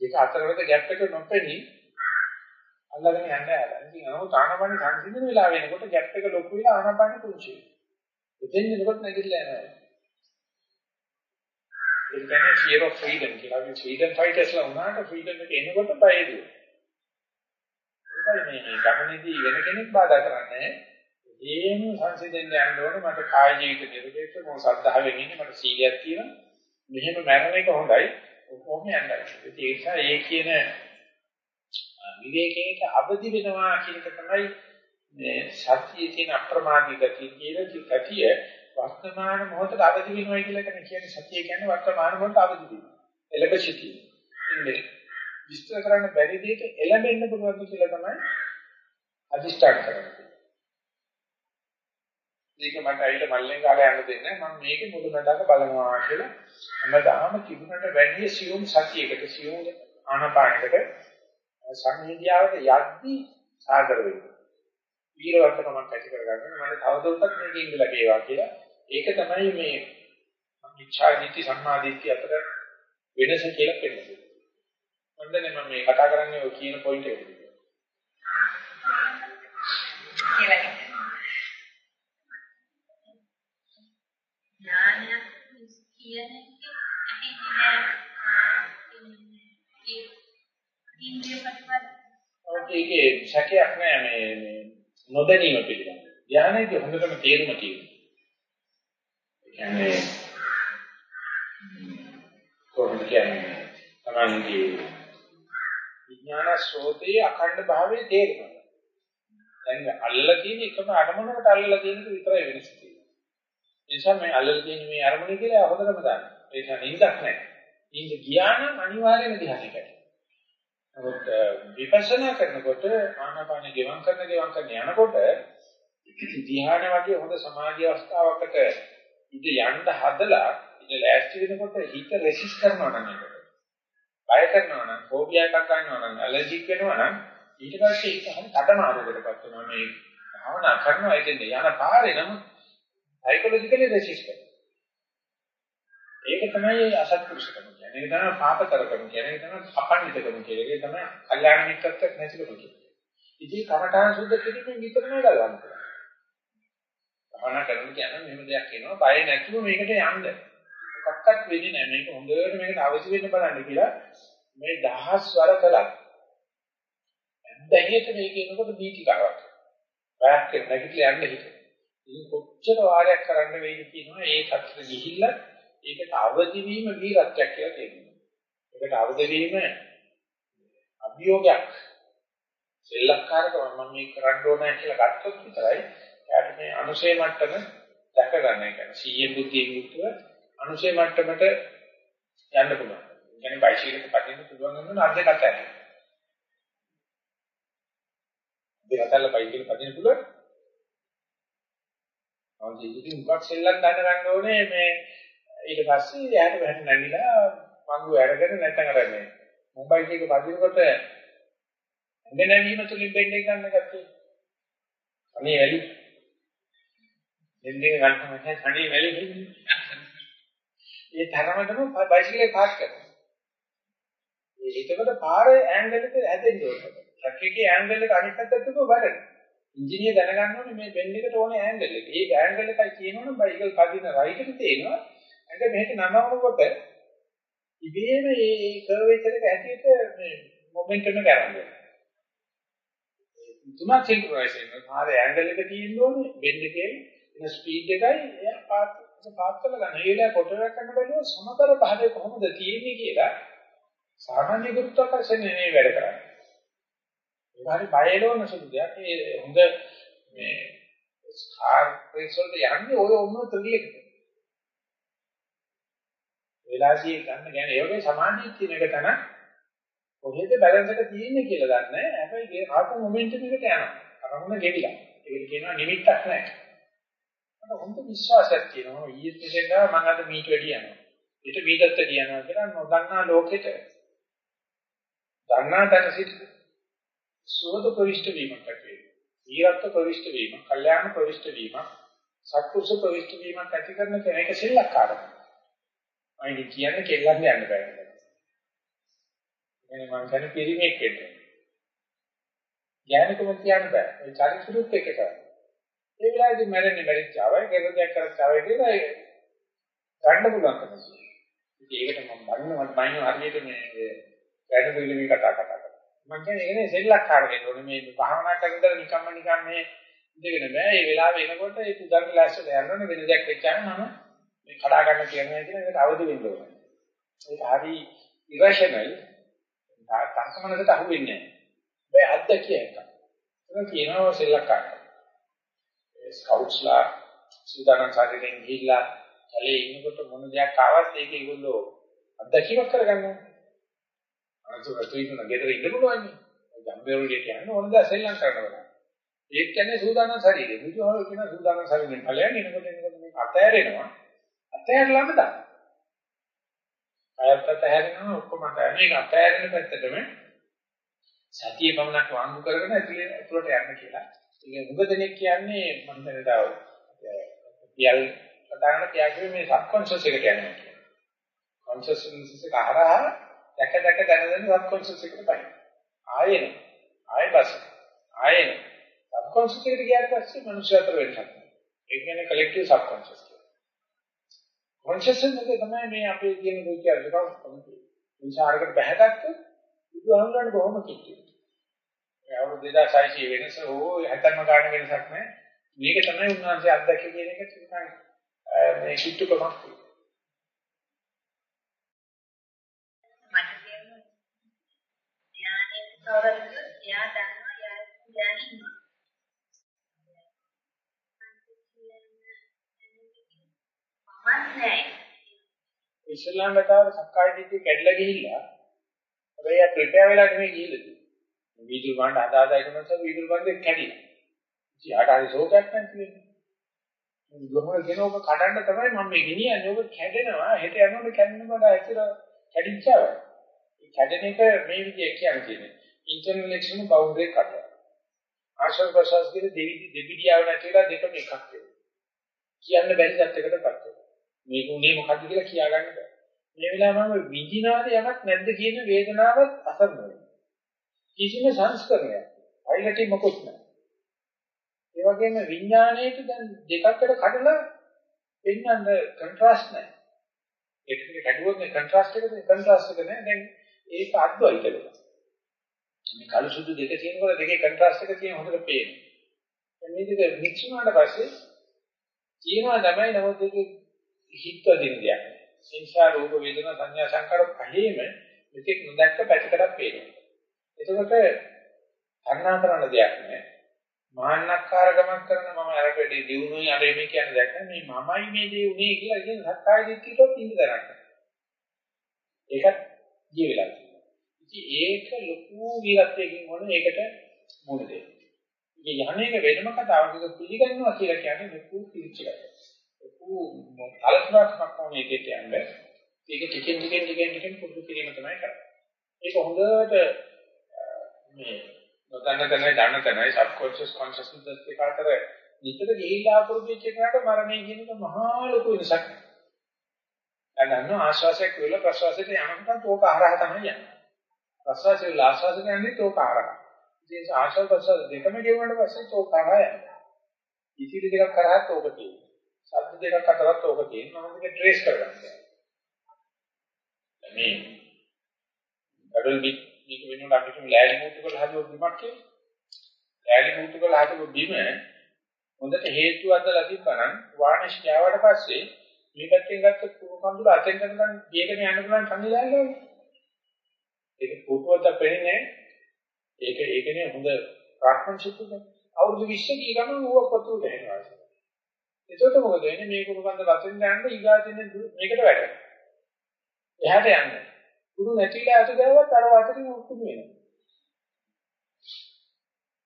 ඒක අතරවලද ગેප් එක නොපෙනී අල්ලගෙන යන්න ඇරලා. ඉතින් අනෝ තානපණ සංසිඳන වෙලාව වෙනකොට ગેප් එක ලොකු වෙලා ආනපණ කුංචි වෙනවා. එතෙන් එනකොට නැගිටලා යනවා. ඒ කියන්නේ fear of freedom කියලා. මේ freedom fightersලා වුණාට freedom එක එනකොට බය දුව. ඒකයි මේ මේ ගමනේදී වෙන කෙනෙක් බාධා කරන්නේ. ඒම සංසිඳෙන්න යන්න ඕනේ මට කාය ජීවිත නිරපේක්ෂව මොන සද්ධාවෙන් ඉන්නේ මට සීලයක් තියෙනවා. මෙහෙම මරණ එක හොඳයි. කොහොම යන්නයි. ඒ නිසා ඒ කියන විවේකයට අවදි වෙනවා කියන එක තමයි මේ සත්‍යයේ තියෙන අප්‍රමාදී ගතිය කියලා කිය වර්තමාන මොහොතට අවදි වෙනවා කියලා කියන කියන්නේ සත්‍යය කියන්නේ වර්තමාන මොහොතට අවදි වීම. එළඹ සිටීම. ඉන්නේ විස්තර කරන්න බැරි දෙයක එළඹෙන්න පුළුවන් කියලා තමයි අදිෂ්ඨාන කරන්නේ. මේක මට ඇවිල්ලා මල්ලෙන් ගාලා යන්න දෙන්නේ මම මේක මුදුනඩක බලනවා කියලා හැමදාම කිව්වකට වැඩි සියුම් සතියකට සියුම් ආනපානකට සංහිඳියාවට යද්දී සාගර වෙනවා. වීරවත්කමක් ඇති කරගන්න මම තවදුරටත් මේක ඉඳලා කියවා කියලා. ඒක තමයි මේ මිච්ඡා දිට්ඨි සම්මා දිට්ඨි අතර වෙනස කියලා පෙන්නන්නේ. මම දැන් මම මේ කතා කරන්නේ ඔය කියන පොයින්ට් එක ඥානය කියන එක ඉන්ද්‍රිය ප්‍රතිපද. ඒකේ සැකයක් නෑ මේ මේ නොදැනීම පිළිබඳ. ධානයේදී හොඳටම තේරුම තියෙනවා. ඒ කියන්නේ කොහොමද කියන්නේ? තමන්ගේ විඥාන ස්රෝතයේ අඛණ්ඩ භාවයේ තේරෙනවා. දැන් අල්ලලා තියෙන එකම අරමුණකට අල්ලලා තියෙන එක විතරයි වෙනස තියෙන්නේ. ඒ නිසා මේ අල්ලලා තියෙන මේ අරමුණ කියලා හොඳටම දන්න. ඒ නිසා නිින්දක් නැහැ. නිින්ද ගියා නම් අනිවාර්යයෙන්ම දිහාට නමුත් විපස්සනා කරනකොට ආනාපාන ගෙවම් කරන ගෙවම් කරන යනකොට ධ්‍යාන වගේ හොඳ සමාධි අවස්ථාවකට ඉඳ යන්න හදලා ඉඳ ලෑස්ති වෙනකොට හිත රෙසිස්ට් කරනවා නම් ඒකට. බය කරනවා නම්, ෆෝබියා එකක් ගන්නවා නම්, ඇලර්ජික් වෙනවා නම් ඊට පස්සේ ඒක හරි කඩමාරුවකටපත් වෙනවා මේ භාවනා කරනවා ඉතින් යන පාරේ නම් සයිකොලොජිකලි රෙසිස්ට් කරනවා. ඒක තමයි අසත්පුරුෂකම කියන්නේ. ඒක තමයි පාපතරකම කියන්නේ. ඒක තමයි අපණ්ඩිතකම කියන්නේ. ඒක තමයි කල්යාණ මිත්‍රත්වයක් නැතිකම කියන්නේ. ඉතින් කමඨාන සුද්ධ කිරීමෙන් විතරම ගලවන්න පුළුවන්. භාවනා කරන කියන මෙහෙම දෙයක් එනවා. බය නැතුව මේකට යන්න. මොකක්වත් වෙන්නේ නැහැ. මේක හොඳට මේකට අවදි වෙන්න බලන්න කියලා මේ දහස් වර කළා. දැන් මේක එනකොට දීතිකාවක්. බයක් කියලා නැගිටලා යන්න හිතේ. ඉතින් කොච්චර වාරයක් කරන්න වෙයිද කියනවා ඒ සත්‍යෙ ගිහිල්ලා ඒකට අවදි වීම වීරත්වයක් කියලා කියනවා. ඒකට අවදි වීම අභියෝගයක්. සෙල්ලක්කාරකම මම මේ කරන්න ඕනෑ කියලා ගත්තොත් විතරයි එයාට මේ අනුශේ මට්ටම දැක ගන්න. ඒ කියන්නේ සීයේ බුද්ධියෙන් යුක්තව අනුශේ මට්ටමට යන්න පුළුවන්. ඒ කියන්නේ බයිසිකලෙක පදින්න පුළුවන් නම් අර්ධ කතාවක්. දෙකතල බයිසිකල පදින්න පුළුවන්. අවුන් ජීවිතේ මුලක් සෙල්ලම් ගන්න ගන්න ඕනේ මේ ඊට පස්සේ එයාට වැට නැමිලා මංගු අරගෙන නැත්නම් අර මේ මොබයිල් එක පදිනකොට ඇඟ නැවීම තුලින් බෙන්ඩ් එක ගන්න ගැත්තේ. අනේ වැලි. බෙන්ඩ් එක ගන්න තමයි අනේ වැලි කියන්නේ. ඒ තරමටම බයිසිකලේ පාස් කරනවා. ඒකකට පාරේ ඇන්ගල් එක හැදෙන්න ඕනේ. ට්‍රක් එකේ ඇන්ගල් එක අනිත් පැත්තට දුක වඩන. ඉංජිනේර දැනගන්න ඕනේ මේ බෙන්ඩ් එකට ඕනේ ඇන්ගල් එක. ඒ ඇන්ගල් එකයි කියනවනම් බයිකල් පදින රයිට් එක තේනවා. ඇඟ මෙහෙට නමවනකොට ඉබේම මේ කර්වේචර් එක ඇටියට මේ මොමන්ටම් එක ගන්නවා. තුනක් සින්ක්‍රොනයිස් වෙනවා. ආර ඇන්ගල් එක තියෙන්න ඕනේ, බෙන්ඩ් එකේ එන ස්පීඩ් එකයි එයා පාත් පාත් කරලා ගන්න. ඒ වෙලාව කොටරක් කරන්න බැලුවොත් සමතල භාවය කොහොමද තියෙන්නේ කියලා සාමාන්‍ය ගුරුත්වාකර්ෂණය නේ වැඩ කරන්නේ. ඒක හරි බයලෝන සුදු දෙයක්. ඒ හොඳ මේ ස්කාර් ප්‍රේස් වලට යන්නේ ඔය ඔන්න ත්‍රිලයකට. වෙලාසිය ගන්න කියන්නේ ඒ වගේ සමාධිය කියන එක තමයි කොහෙද බැලන්ස් එක තියෙන්නේ කියලා දන්නේ නැහැ. හැබැයි ඒ ආපු මොමන්ටම් එකට යනවා. අරමුණ ගෙවිලා. ඒකට කියනවා නිමිත්තක් නැහැ. මට හොඳ විශ්වාසයක් තියෙනවා. ඊයේ ඉඳලා මම අද මීට වැඩි යනවා. ඊට මීටත් වැඩි යනවා කියලා නොදන්නා ලෝකෙට දන්නා තැන සිට සුවද ප්‍රවිෂ්ඨ වීමක් ඇති වෙනවා. ඊරත්ව ප්‍රවිෂ්ඨ වීම, කල්යාණ ප්‍රවිෂ්ඨ වීම, සත්පුරුෂ ප්‍රවිෂ්ඨ වීමක් ඇති කරන කෙනෙක් සෙල්ලක්කාරයි. අයින් කියන්නේ කෙල්ලන්න යන්න බෑ. එනේ මං කියන්නේ පිරිමේක් වෙන්න. ඥානිකම කියන්න බෑ. ඒ චරිචුරුත් එක කරා. ඒ වෙලාවේදී මැරෙන්නේ මැරිච්චාවයි, කෙරදයක් කරච්චාවයි කියලා ගන්න පුළුවන් තමයි. ඉතින් ඒකට මම බලන්න මට මයින් හරියට මේ වැඩ පිළිවෙල කතා කතා කරා. මම කියන්නේ ඒකනේ සෙල්ලක්කාර වෙන්න ඕනේ මේ භාවනා කරනකොට නිකම්ම නිකන් මේ ඉඳගෙන බෑ. ඒ වෙලාව එනකොට ඒ පුදන් ක්ලාස් වල යනවනේ වෙන දෙයක් වෙච්චාම මම මේ කඩා ගන්න කියන්නේ කියන එකට අවදි වෙන්න ඕනේ. ඒක හරි ඉරෂනල් තර්කමනකට අහු වෙන්නේ නැහැ. මේ අත්දැකිය එක. ඒක කියනවා සෙල්ලක්කාර. ඒ ස්කවුට්ස්ලා සූදානම් ශරීරයෙන් ගිහිල්ලා කැලේ ඉන්නකොට මොන දෙයක් ආවත් ඒක ඒගොල්ලෝ අත්දැකීමක් කරගන්නවා. අනතුරු තුයින ගෙදර ඉන්න පුළුවන්. ජම්බේරුලිය කියන්නේ ඕනද සෙල්ලම් කරනවා. ඒක කියන්නේ සූදානම් ශරීරය. බුදුහාම කියන සූදානම් ශරීරයෙන් ඵලයන් එනකොට එනකොට මේක අතෑරෙනවා. අතෑරලාම දාන්න. අයත් අතහැරෙනවා ඔක්කොම අතහැරෙන එක අතහැරෙන පැත්තටම සතිය පමණක් වංගු කරගෙන ඇතුලේ ඇතුලට යන්න කියලා. ඒක මුග දෙනෙක් කියන්නේ මම හිතනවා පියල් කතාන කියාගේ මේ සබ්කොන්ෂස් එකට යනවා කියලා. කොන්ෂස්නස් එක හරහා දැක දැක දැන දැන සබ්කොන්ෂස් එකට පයි. ආයෙන ආයෙ බස් ආයෙන සබ්කොන්ෂස් එකට ගියාට පස්සේ මනුෂ්‍ය අතර වෙනසක්. ඒ කියන්නේ කලෙක්ටිව් සබ්කොන්ෂස්. කොන්ෂස්නස් එක තමයි මේ අපේ කියන දුක අරගෙන කොහොමද? විචාරකට බහැගත්තොත් බුදුහාමුදුරන් කොහොම කිව්වේ? ඒ අවුරුදු 2600 වෙනස හෝ 70ම ගන්න වෙනසක් නැහැ. මේක තමයි උන්වහන්සේ අත්දැකීම කියන එක තමයි මේ කිට්ටුකමක් තියෙන්නේ. මට තේරෙනවා ඥානයේ තවරක එයා දන්නවා එයා කියන්නේ මමත් නෑ. ඉස්ලාම් වතාව සක්කාය දිට්ඨිය කැඩලා ගිහිල්ලා හැබැයි ආ ප්‍රිපෙයාර් වෙලා නෙමෙයි ගිහිල්ලා තියෙන්නේ. වීදුරු බණ්ඩ හදා හදා ඉන්නකොට වීදුරු බණ්ඩේ කැඩිලා. ඉතින් ආට හරි ෂෝකයක් නැති වෙන්නේ. ගොමල කියන ඔබ කඩන්න තමයි මම මේ ගෙනියන්නේ. ඔබ කැඩෙනවා. හෙට යනකොට කැඩෙනකොට ඇත්තට කැඩිච්චාව. ඒ කැඩෙන එක මේ විදිය කියන්නේ. ඉන්ටර්නල් එක්ෂන් බවුන්ඩරි කඩලා. ආශ්‍රව ප්‍රසවාස කියන දෙවි දෙවිදියාව නැතිලා දෙකම එකක් වෙනවා. කියන්න බැරි සත්‍යයකටපත් වෙනවා. මේක උනේ මොකද්ද කියලා කියාගන්න බෑ. මේ වෙලාවම විඳිනාද යමක් නැද්ද කියන වේදනාවත් අසරණ වෙනවා. කිසිම සංස්කරණයක්. අයිලටි මොකොත් නැහැ. ඒ වගේම විඥාණයට දැන් දෙකකට කඩලා වෙන්නන්න කොන්ට්‍රාස්ට් නැහැ. ඒකට කැඩුවොත් මේ කොන්ට්‍රාස්ට් එකද කොන්ට්‍රාස්ට් එක නැහැ. දැන් ඒක අද්වෛත වෙනවා. මේ කළු සුදු දෙක තියෙනකොට දෙකේ කොන්ට්‍රාස්ට් එක තියෙන හොඳට පේනවා. දැන් මේ දෙක මික්ස් වුණාට පස්සේ කියනවා තමයි නමුත් ඒක හිත්ව දින දෙයක්. සංසාර රූප වේදනා සංඥා සංකාර පහේම මෙතෙක් නොදැක්ක පැතිකඩක් පේනවා. එතකොට අන්නා කරන දෙයක් නෑ. මාන්නක්කාරකමක් කරන මම අර වැඩි දිනුනොයි අර මේ කියන්නේ දැක්ක මේ මමයි මේ දේ උනේ කියලා කියන සත්‍යය දිට්ඨියට ඉඳ දරන්න. ඒකත් ජී වෙලා තියෙනවා. ඉතින් ඒක ලොකු විරත්යකින් වුණ ඒකට මුණ දෙන්න. ඉතින් යහනේක වෙනම කතාවක් පිළිගන්නවා කියලා කියන්නේ ලොකු පිළිච්චයක්. ලොකු කලසුරක්මක් වුණ එකේට යන්නේ. ඒක ටිකෙන් ටිකෙන් ටිකෙන් ටිකෙන් පුරුදු කිරීම තමයි කරන්නේ. ඒක හොඳට මේ නොදන්න තැනයි දන්න තැනයි සබ්කොන්ෂස් කොන්ෂස්නස් දෙක අතර නිතර ගිහිලා පුරුදු වෙච්ච එකට මරණය කියන එක මහා ලොකු වෙනසක්. දැන් ආශ්වාසයක් වෙල ප්‍රශ්වාසයට යනකොට ඕක හරහා තමයි යන්නේ. ප්‍රශ්වාසය වෙල ආශ්වාසයට යන්නේ ඕක හරහා. ඉතින් ආශ්වාස ප්‍රශ්වාස දෙකම ගෙවුනට පස්සේ ඕක හරහා යනවා. ඉතිරි දෙකක් කරහත් ඕක තියෙනවා. ශබ්ද දෙකක් අතරත් ඕක තියෙනවා. මම මේක ට්‍රේස් කරගන්නවා. මේ ඩබල් බික් මේක වෙනුවට අපිට ලෑලි මුට්ටු කරලා හදුවොත් බිමක් කියලා. ඈලි මුට්ටු කරලා හදපු බිම හොඳට හේතු අදලා තිබ්බනම් වාර්නිෂ් ගෑවට පස්සේ මේ පැත්තෙන් ගත්ත කුණු කඳුල අතෙන් ගන්න දීගෙන යන්න පුළුවන් සංවිධානය ඒක පුටුවට පෙන්නේ ඒක ඒකනේ හොඳ ක්‍රාෆ්ට්මන්ෂිප් එක අවුරුදු 20 කී ගමන් ඌව පොතු දෙනවා එතකොට මොකද වෙන්නේ? මේ කුණු කඳුල අතෙන් ගන්න ඊගාටින් මේකට වැඩ එහාට යන්න. කුණු නැතිලා අත ගාවත් අර වතරින් උකුණු වෙනවා.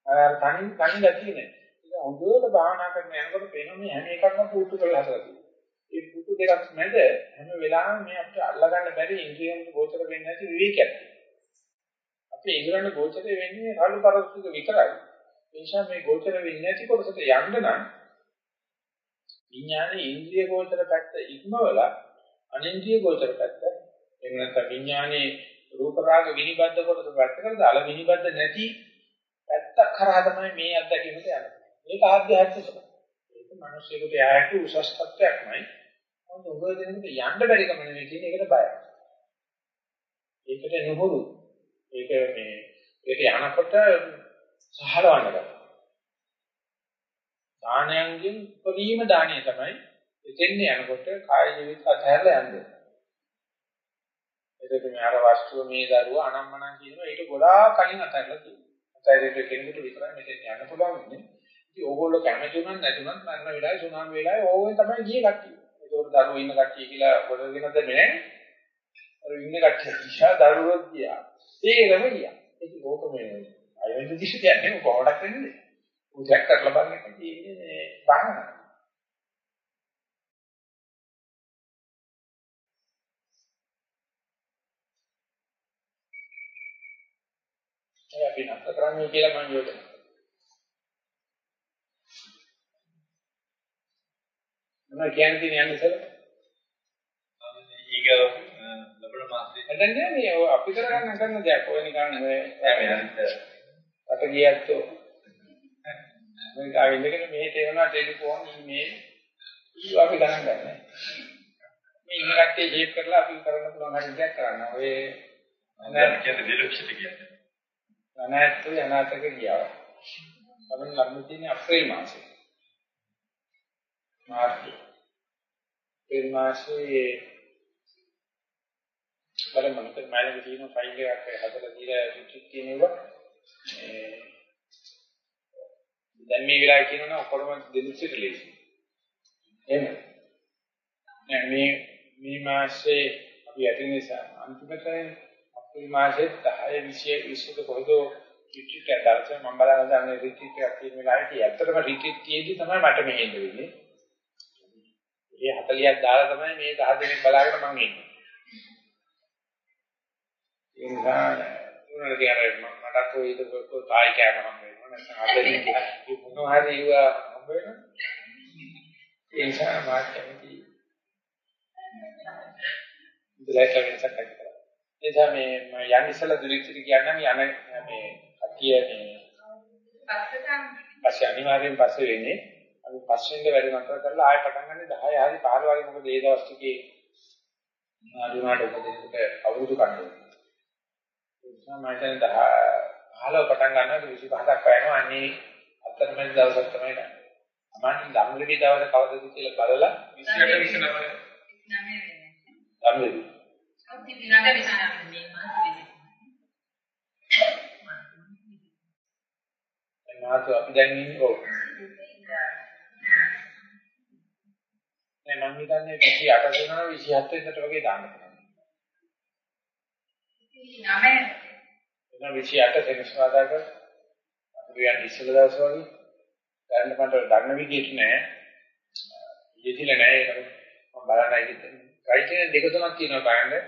අර තනි තනි ගැතිය නෑ. ඒක හොඳට භාවනා කරන යනකොට පේනවා මේ හැම එකක්ම පුතු කරලා හදලා තියෙනවා. ඒ පුතු දෙකක් මැද හැම වෙලාවෙම මේ අපිට අල්ලගන්න බැරි ඉන්ද්‍රියන් ගෝචර වෙන්නේ නැති විවේකයක්. අපි ඉන්ද්‍රයන් ගෝචර වෙන්නේ රළු පරස්තුක විතරයි. ඒ නිසා මේ ගෝචර වෙන්නේ නැති කොටසට යන්න නම් විඥානයේ ඉන්ද්‍රිය ගෝචර පැත්ත ඉක්මවලා අනින්ද්‍රිය ගෝචර පැත්ත එහෙම නැත්නම් විඥානයේ රූප රාග විනිබද්ධ කොටස පැත්තකට දාලා විනිබද්ධ නැති පැත්තක් කරා තමයි මේ අත්දැකීමට යන්නේ. මේක ආධ්‍යාත්මික. ඒක මිනිස්සුන්ට යායක උසස් තත්ත්වයක්මයි. මොකද උගව දෙනෙකුට යන්න බැරි කම නෙවෙයි කියන්නේ ඒකට බයයි. ඒකට නුහුරු. ඒක මේ ඒක යනකොට සහලවන්න ගන්නවා. දානයන්ගෙන් උපරිම දාණය තමයි එතෙන් යනකොට කාය ජීවිත අතහැරලා යන්නේ. ඒකට මේ අර වස්තුව මේ දරුවා අනම්මනම් කියනවා ඒක ගොඩාක් කලින් අතහැරලා තියෙනවා. අතහැරෙන්න කෙනෙකුට විතරයි මෙතෙන් යන්න පුළුවන් වෙන්නේ. ඉතින් ඕගොල්ලෝ කැමති උනත් නැතුණත් මරණ වෙලාවේ සුනාම වෙලාවේ ඕවෙන් තමයි ගියේ කට්ටිය. ඒකෝට දරුවෝ ඉන්න කට්ටිය කියලා ගොඩගෙන දෙන්නේ අර ඉන්න කට්ටිය ඉෂා දරුවෝ ගියා. ඒකම ගියා. ඒක ඕක මේ අයවෙන්න දිශ කියන්නේ කොහොමඩක් වෙන්නේ? උදයක් කරලා බලන්න තියෙන්නේ මේ බාහන. ඒ අපි නැත්ත කරන්නේ කියලා මම යෝජනා මොනවද කියන්නේ තියෙන යන්නේ ඉතල? ඊග ලැබෙන මාසේ හදන්නේ මේ අපි කරගන්න කරන දෙයක් ඔය නිකන් මේ රට ගියත්තෝ මේක ආවෙන්නගෙන මෙහෙට එනවා ටෙලිෆෝන් ඊමේල් ඊ අපි ගණන් ගන්නෑ. මේ ඉන්න කට්ටිය ජීප් කරලා අපි කරන්න පුළුවන් හරි දෙයක් කරන්න. ඔය අනාත් කියන්නේ ඩිලක්ෂිත කියන්නේ. අනාත්තු අනාතක ගියා. අපෙන් ලබන තියෙන අප්‍රේල් මාසේ. මාර්තු ඒ මාසේ බලමු මට මයිලක තියෙන ෆයිල් එකක් හදලා දීලා රිට්‍රීට් තියෙනවා මේ දැන් මේ වෙලාවේ කියනවනේ ඔක්කොම දෙනිස්සෙ රිලීස් එහෙම. නෑ මේ මේ මාසේ අපි ඇති නිසා අන්තිමට අප්‍රේල් මාසේ 10 20 20 කොහෙද රිට්‍රීට් එකක් දාලා මම බලන්න රිට්‍රීට් එකක් තියෙන වෙලාවේ ඇත්තටම රිට්‍රීට් තියෙද්දි තමයි මට මෙහෙන්න වෙන්නේ. ඒ 40ක් දාලා තමයි මේ 10 දෙනෙක් බලාගෙන මම ඉන්නේ. ඒ නිසා උනට කියන්නේ මට කොයිද කොයි තායි කෑම හම්බ වෙනවා නැත්නම් අදින් කිය මොනවා හරි ඒව හම්බ වෙනවා. ඒ නිසා මාත් කැමති ඉඳලා වෙනසක් කරනවා. ඒ නිසා මේ මම යන්නේ ඉස්සලා දුරිච්චිට කියන්නම් යන මේ කතිය මේ පස්සේ අනිවාර්යෙන් පස්සේ වෙන්නේ අපි පස්වෙනිද වැඩ නතර කරලා ආයෙ පටන් ගන්න 10 හරි 15 වගේ මොකද ඒ දවස් ටිකේ ආදුනාට උපදෙස්කට අවුරුදු කන්න ඒ නිසා මම හිතන්නේ 15 පටන් ගන්නවා 25ක් වෙනවා අන්නේ අතරමැද දවසක් තමයි ගන්න. මම ධම්මවිදි දවස කවදද කියලා බලලා 28 29 වෙන්නේ. ධම්මවිදි. ඔව් 29 29 මේ මාසෙ. එනාට අපි දැන් ඉන්නේ ඔව්. නෑ මම හිතන්නේ 28 දෙනා 27 වෙනිකට වගේ දාන්න පුළුවන්. 29 එනවා 28 සෙනසුරාදාක අපි යන ඉස්සෙල්ලා දවස් වගේ ගන්න මට දන්න විදිහට නෑ. යෙදිලා නෑ ඒක මම බලන්නයි හිතන්නේ. ක්‍රයිටීරියා දෙක තුනක් තියෙනවා බලන්න.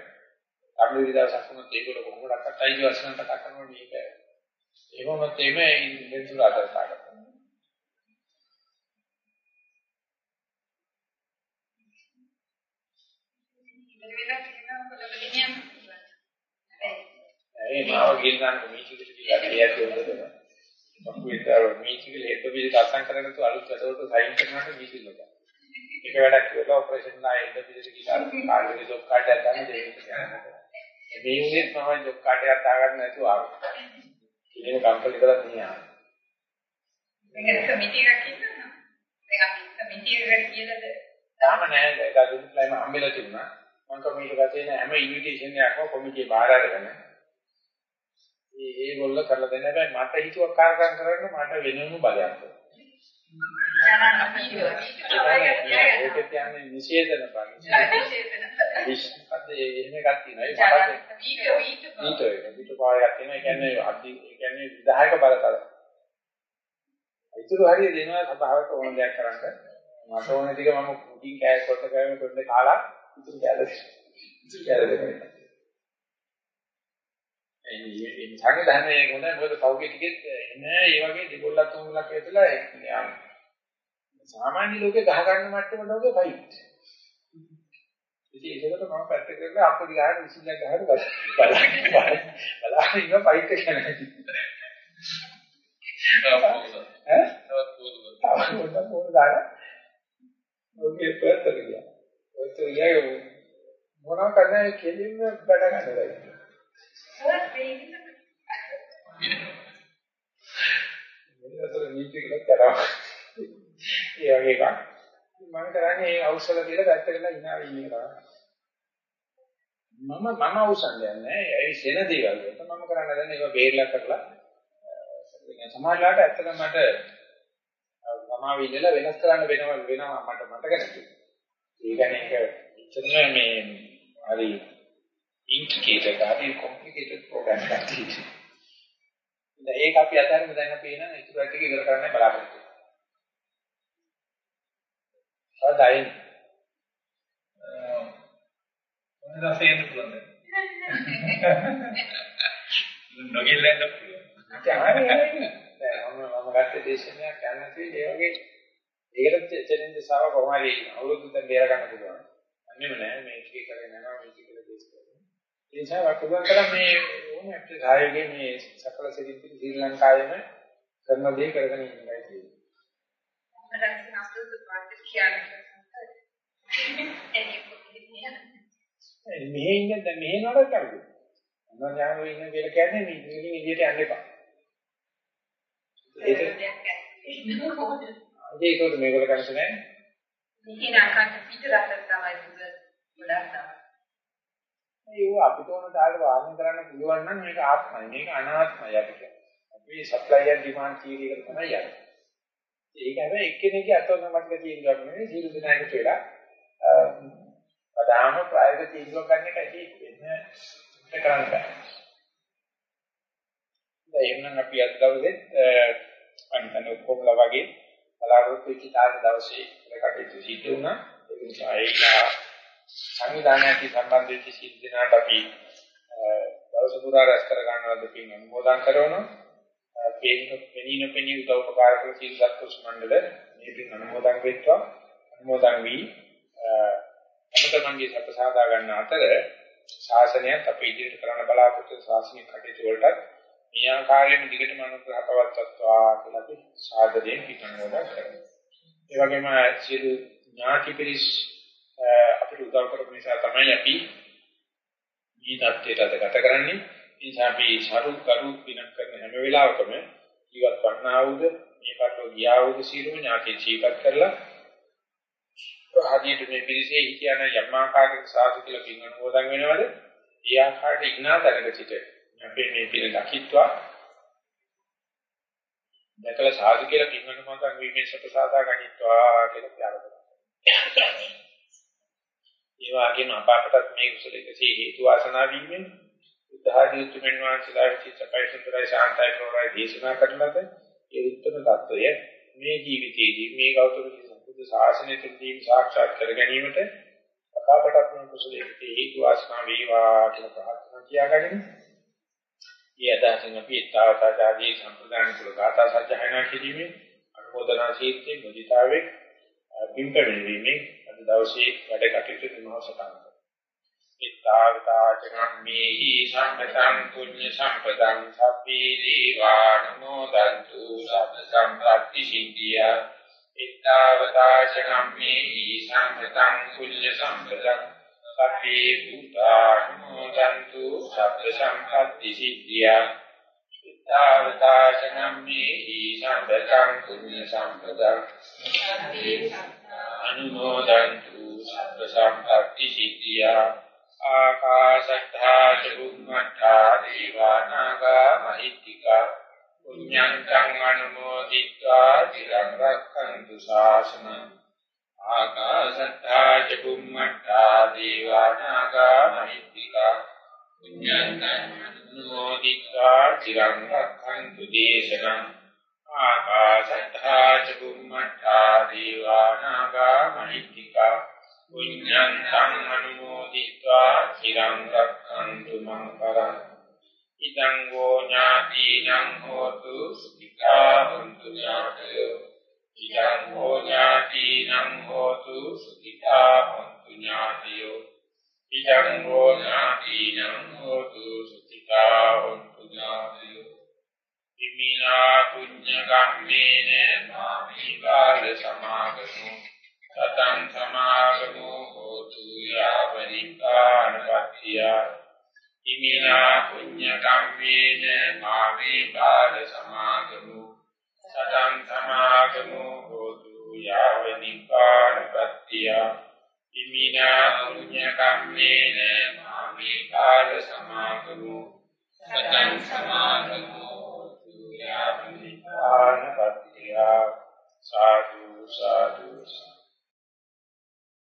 අපි විදිහට සම්පූර්ණ ඒගොල්ලෝ කොහොමද අකටයි වශයෙන් කතා කරනවා මේක. ඒවමත් එමේ ඉන්දෙන්සුරාදාක ගන්න. ඒ මාව ගිල්ලන්න මීචිකට කියලා කියක් දෙන්නද? කම්පියුටර් මීචිකල හෙඩ් බිල් අසං කරගෙන තු අලුත් වැඩවලට සයින් කරනකොට මීචිල් එක. එක වැඩක් කරලා ඔපරේෂන් නා හෙඩ් බිල් කියලා කාර්යයේ ජොබ් කාඩ් එකක් ගන්න දෙන්න. මේ උනේ තමයි ජොබ් කාඩ් එකක් දාගන්න නැතුව ආවේ. ඉතින් කම්පැනි කරලා තියා. මේක කමිටි එකක් ඉන්නවා. දැන් අපි කමිටි එකට කියලාද තාම නෑ ඒක දුන්නයිම හම්බෙලා තිබුණා. මම කමිටු ගතේ නෑ හැම ඉන්විටේෂන් එකක්ම කොමිටියේ බාර අරගෙන. ඒ ඒගොල්ලෝ කරලා දෙන්න හැබැයි මට හිතුවක් කාර්යයන් කරන්න මට වෙනම බලයක්. ඒක කියන්නේ නිෂේධන බං. විශ්පද එහෙම එකක් තියෙනවා. ඒ මට වීඩියෝ ඊට ඒක පිට පාරයක් තියෙනවා. ඒ කියන්නේ අධි ඒ කියන්නේ විධායක බලතල. ඉතුරු හරිය දෙනවා සභාවට ඕන දෙයක් කරන්න. මට ඕන ටික මම කුඩින් කෑ කොට කරගෙන කොණ්ඩේ කාලා ඉතුරු කෑල්ල ඉතුරු කෑල්ල දෙනවා. ඒ මේ සංවිධානයේ හොඳයි මොකද කවුගේ ටිකෙත් එන්නේ ඒ වගේ දෙගොල්ලක් තුන්ලක් ඇතුළේ යනවා. සාමාන්‍ය ලෝකේ ගහ ගන්න මට්ටමට වගේ ෆයිට්. ඉතින් ඒකට මම පැත්ත කරලා අපේ ගහන විසින්යක් ගහන බලන්න බලන්න ඉන්න ෆයිට් එක නැහැ. ඔගේ පැත්තට ගියා. ඔයත් ගියා මොනවා කරන්නේ කෙලින්ම බඩ ගන්නදයි. මෙතන නීති කියලා කරා. ඒ වගේ එකක්. මම කරන්නේ ඒ ඖෂධ දීලා පැත්තකට ඉනා ඉන්නේ කරා. මම මම ඖෂධ යන්නේ ඒ සෙන දේවල් වලට මම කරන්නේ දැන් ඒක බේරලා කරලා සමාජලාට ඇත්තටම මට සමාව ඉඳලා වෙනස් කරන්න වෙනවා වෙනවා මට මතක නැති. ඒ කියන්නේ ඒක එච්චරම මේ හරි ඉන්ට්‍රිකේටඩ් හරි කොම්ප්ලිකේටඩ් ප්‍රෝග්‍රෑම් එකක් තියෙනවා. ඉතින් ඒක අපි අතරින් දැන් අපි එන ඉතුරු ටික ඉවර කරන්න බලාපොරොත්තු වෙනවා. සාදයින් මොන රසයෙන් පුළුවන්ද? නොගෙල්ලන්න පුළුවන්. මම මම ගත්ත දේශනයක් තියෙන්නේ ඒ වගේ ඒකට චැලෙන්ජ් සාව කොහොම හරි අවුරුද්දෙන් බේර ගන්න පුළුවන්. අන්නේම නෑ මේ ටික කරගෙන යනවා මේ ටික කියලා දේශ කරනවා. ඒ නිසා වකුගන් කරා මේ ඕනේ අපේ සායයේ මේ සකල සිරින්ති ශ්‍රී ලංකාවේම කරන දේ කරගෙන ඉන්නයි තියෙන්නේ. මට අස්තුත් පාට කියන්නේ. මෙහෙ ඉන්න දැන් මෙහෙ නඩ කරුවා. මම ඥානෙ ඉන්න කියලා කියන්නේ මේ ඉතින් එළියට යන්න එපා. ඒක ඒකෝට මේකල කනස නැහැ. මෙහි නාකන්ට පිට රට තමයි ගොඩක් තමයි. ඒක අපිට ඕන තාලට වාහන කරන්න පුළුවන් නම් මේක ආත්මයි. මේක අනාත්මයි අපිට. අපි සප්ලයි ඇන්ඩ් ඩිමාන්ඩ් තියරි එකට තමයි යන්නේ. ඒක හැබැයි එක්කෙනෙක්ගේ අතෝනමතික තීන්දුවක් නෙවෙයි සියලු දෙනාට වෙලා ප්‍රධාන ප්‍රායෝගික තීන්දුවක් ගන්න එකයි වෙන්නේ කරන්න බෑ. දැන් එන්නම් අපි අද දවසේ අනිතන ඔක්කොමලා වගේ බලාපොරොත්තු වෙච්ච තාම දවසේ කටයුතු සිද්ධ වුණා. ඒ නිසා ඒලා සංවිධානයට සම්බන්ධ වෙච්ච සිද්ධ දිනාට අපි දවස පුරා රැස් කර ගන්නවද පින් අනුමෝදන් කරනවා. පෙනීන පෙනී උදව් උපකාර කර සීල සත්පුරුෂ මණ්ඩල මේ පින් අනුමෝදන් වෙත්වා. අනුමෝදන් වී අමතමන්ගේ සප සාදා ගන්න අතර ශාසනයත් අපි ඉදිරියට කරන්න බලාපොරොත්තු ශාසනික කටයුතු වලට මේ ආකාරයෙන් දිගටම අනුග්‍රහ පවත්වත්වා කියලා අපි සාදරයෙන් පිටනෝදා කරනවා. ඒ වගේම සියලු ඥාති පිරිස් අපිට උදව් කරපු නිසා තමයි අපි මේ தත්ත්වයට ගත කරන්නේ. ඒ නිසා අපි සරු කරු පිනක් කරන හැම වෙලාවකම ජීවත් වන්නා වූද මේ කටෝ ගියා වූද සියලුම ඥාති ජීවත් කරලා හදියට මේ පිරිසේ හිතන යම් ආකාරයක සාසු කියලා පින් අනුමෝදන් වෙනවද? ඒ ආකාරයට ඉන්නා තැනක සිට අපේ මේ පිළ දකිත්වා දැකලා සාදු කියලා පින් අනුමෝදන් වීමේ සපසාදා ගනිත්වා කියලා ප්‍රාර්ථනා කරනවා. ඒ වගේම අපාකටත් මේ කුසල 100 හේතු වාසනා වීමෙන් උදාහරණයක් වෙනවා සිතයි සපයිසතරයි ශාන්තයි ප්‍රෝරයි දේශනා කරන ලද ඒ උත්තර தত্ত্বය මේ ජීවිතයේදී මේ ගෞතම සම්බුද්ධ ශාසනය තුළින් සාක්ෂාත් කර ගැනීමට අපාකටත් මේ කුසල 100 හේතු වාසනා වේවා කියලා ප්‍රාර්ථනා කියාගනිමු. ඒ අදහසින් අපි ඊතාවතාජාදී සම්ප්‍රදාන කුල ගාථා සජ්ජහායනා කිරීමේ අනුමೋದනා සීත්‍ය මුදිතාවේ පින්කඩ වීමේ අද දවසේ වැඩ කටයුතු නිමවසතන කරනවා. ඊතාවතාචනම්මේහි සම්පතං පුඤ්ඤ සම්පතං සබ්බේ දීවානුමෝදන්තු සබ්බ සම්ප්‍රාප්ති සිද්ධිය. ඊතාවතාචනම්මේහි සම්පතං පුඤ්ඤ සම්පතං සබ්බේ භූතානුමෝදන්තු සබ්බ සම්පatti සිද්ධියා තාවතාචනම්මේ සම්පතං කුඤ්ඤ සම්පතං අනුමෝදන්තු සබ්බ සම්පatti සිද්ධියා. ආකාශත්තා චුම්මත්තා දීවානාගා මහිත්‍තිකා. පුඤ්ඤං අනුමෝදිත්වා තිරං රක්ඛන්තු ශාසන ආකාශත්තා චුම්මත්තා දීවානාගා මහිත්‍තිකා. පුඤ්ඤං අනුමෝදිත්වා තිරං රක්ඛන්තු දේශනං. ආකාශත්තා චුම්මත්තා දීවානාගා මහිත්‍තිකා පුඤ්ඤන්තං අනුමෝදිत्वा চিරං රක්ඛන්තු මං පරං ඉදං ගෝ ඥාතිනං හෝතු සුඛිතා හොන්තු ඥාතයෝ ඉදං ගෝ ඥාතිනං හෝතු සුඛිතා හොන්තු ඥාතයෝ ඉදං ගෝ ඥාතිනං හෝතු සුඛිතා හොන්තු ඥාතයෝ ඉමිනා පුඤ්ඤ කම්මේන මාමි බාල සමාගමෝ සතං සමාගමෝ හෝතු යාව නිපානපත්තිය ඉමිනා පුඤ්ඤ කම්මේන මාමේ බාල සමාගමෝ සතං සමාගමෝ හෝතු යාව නිපානපත්තිය ඉමිනා පුඤ්ඤ කම්මේන මාමේ බාල සමාගමෝ සතං සමාගමෝ සාදු සාදු සාදු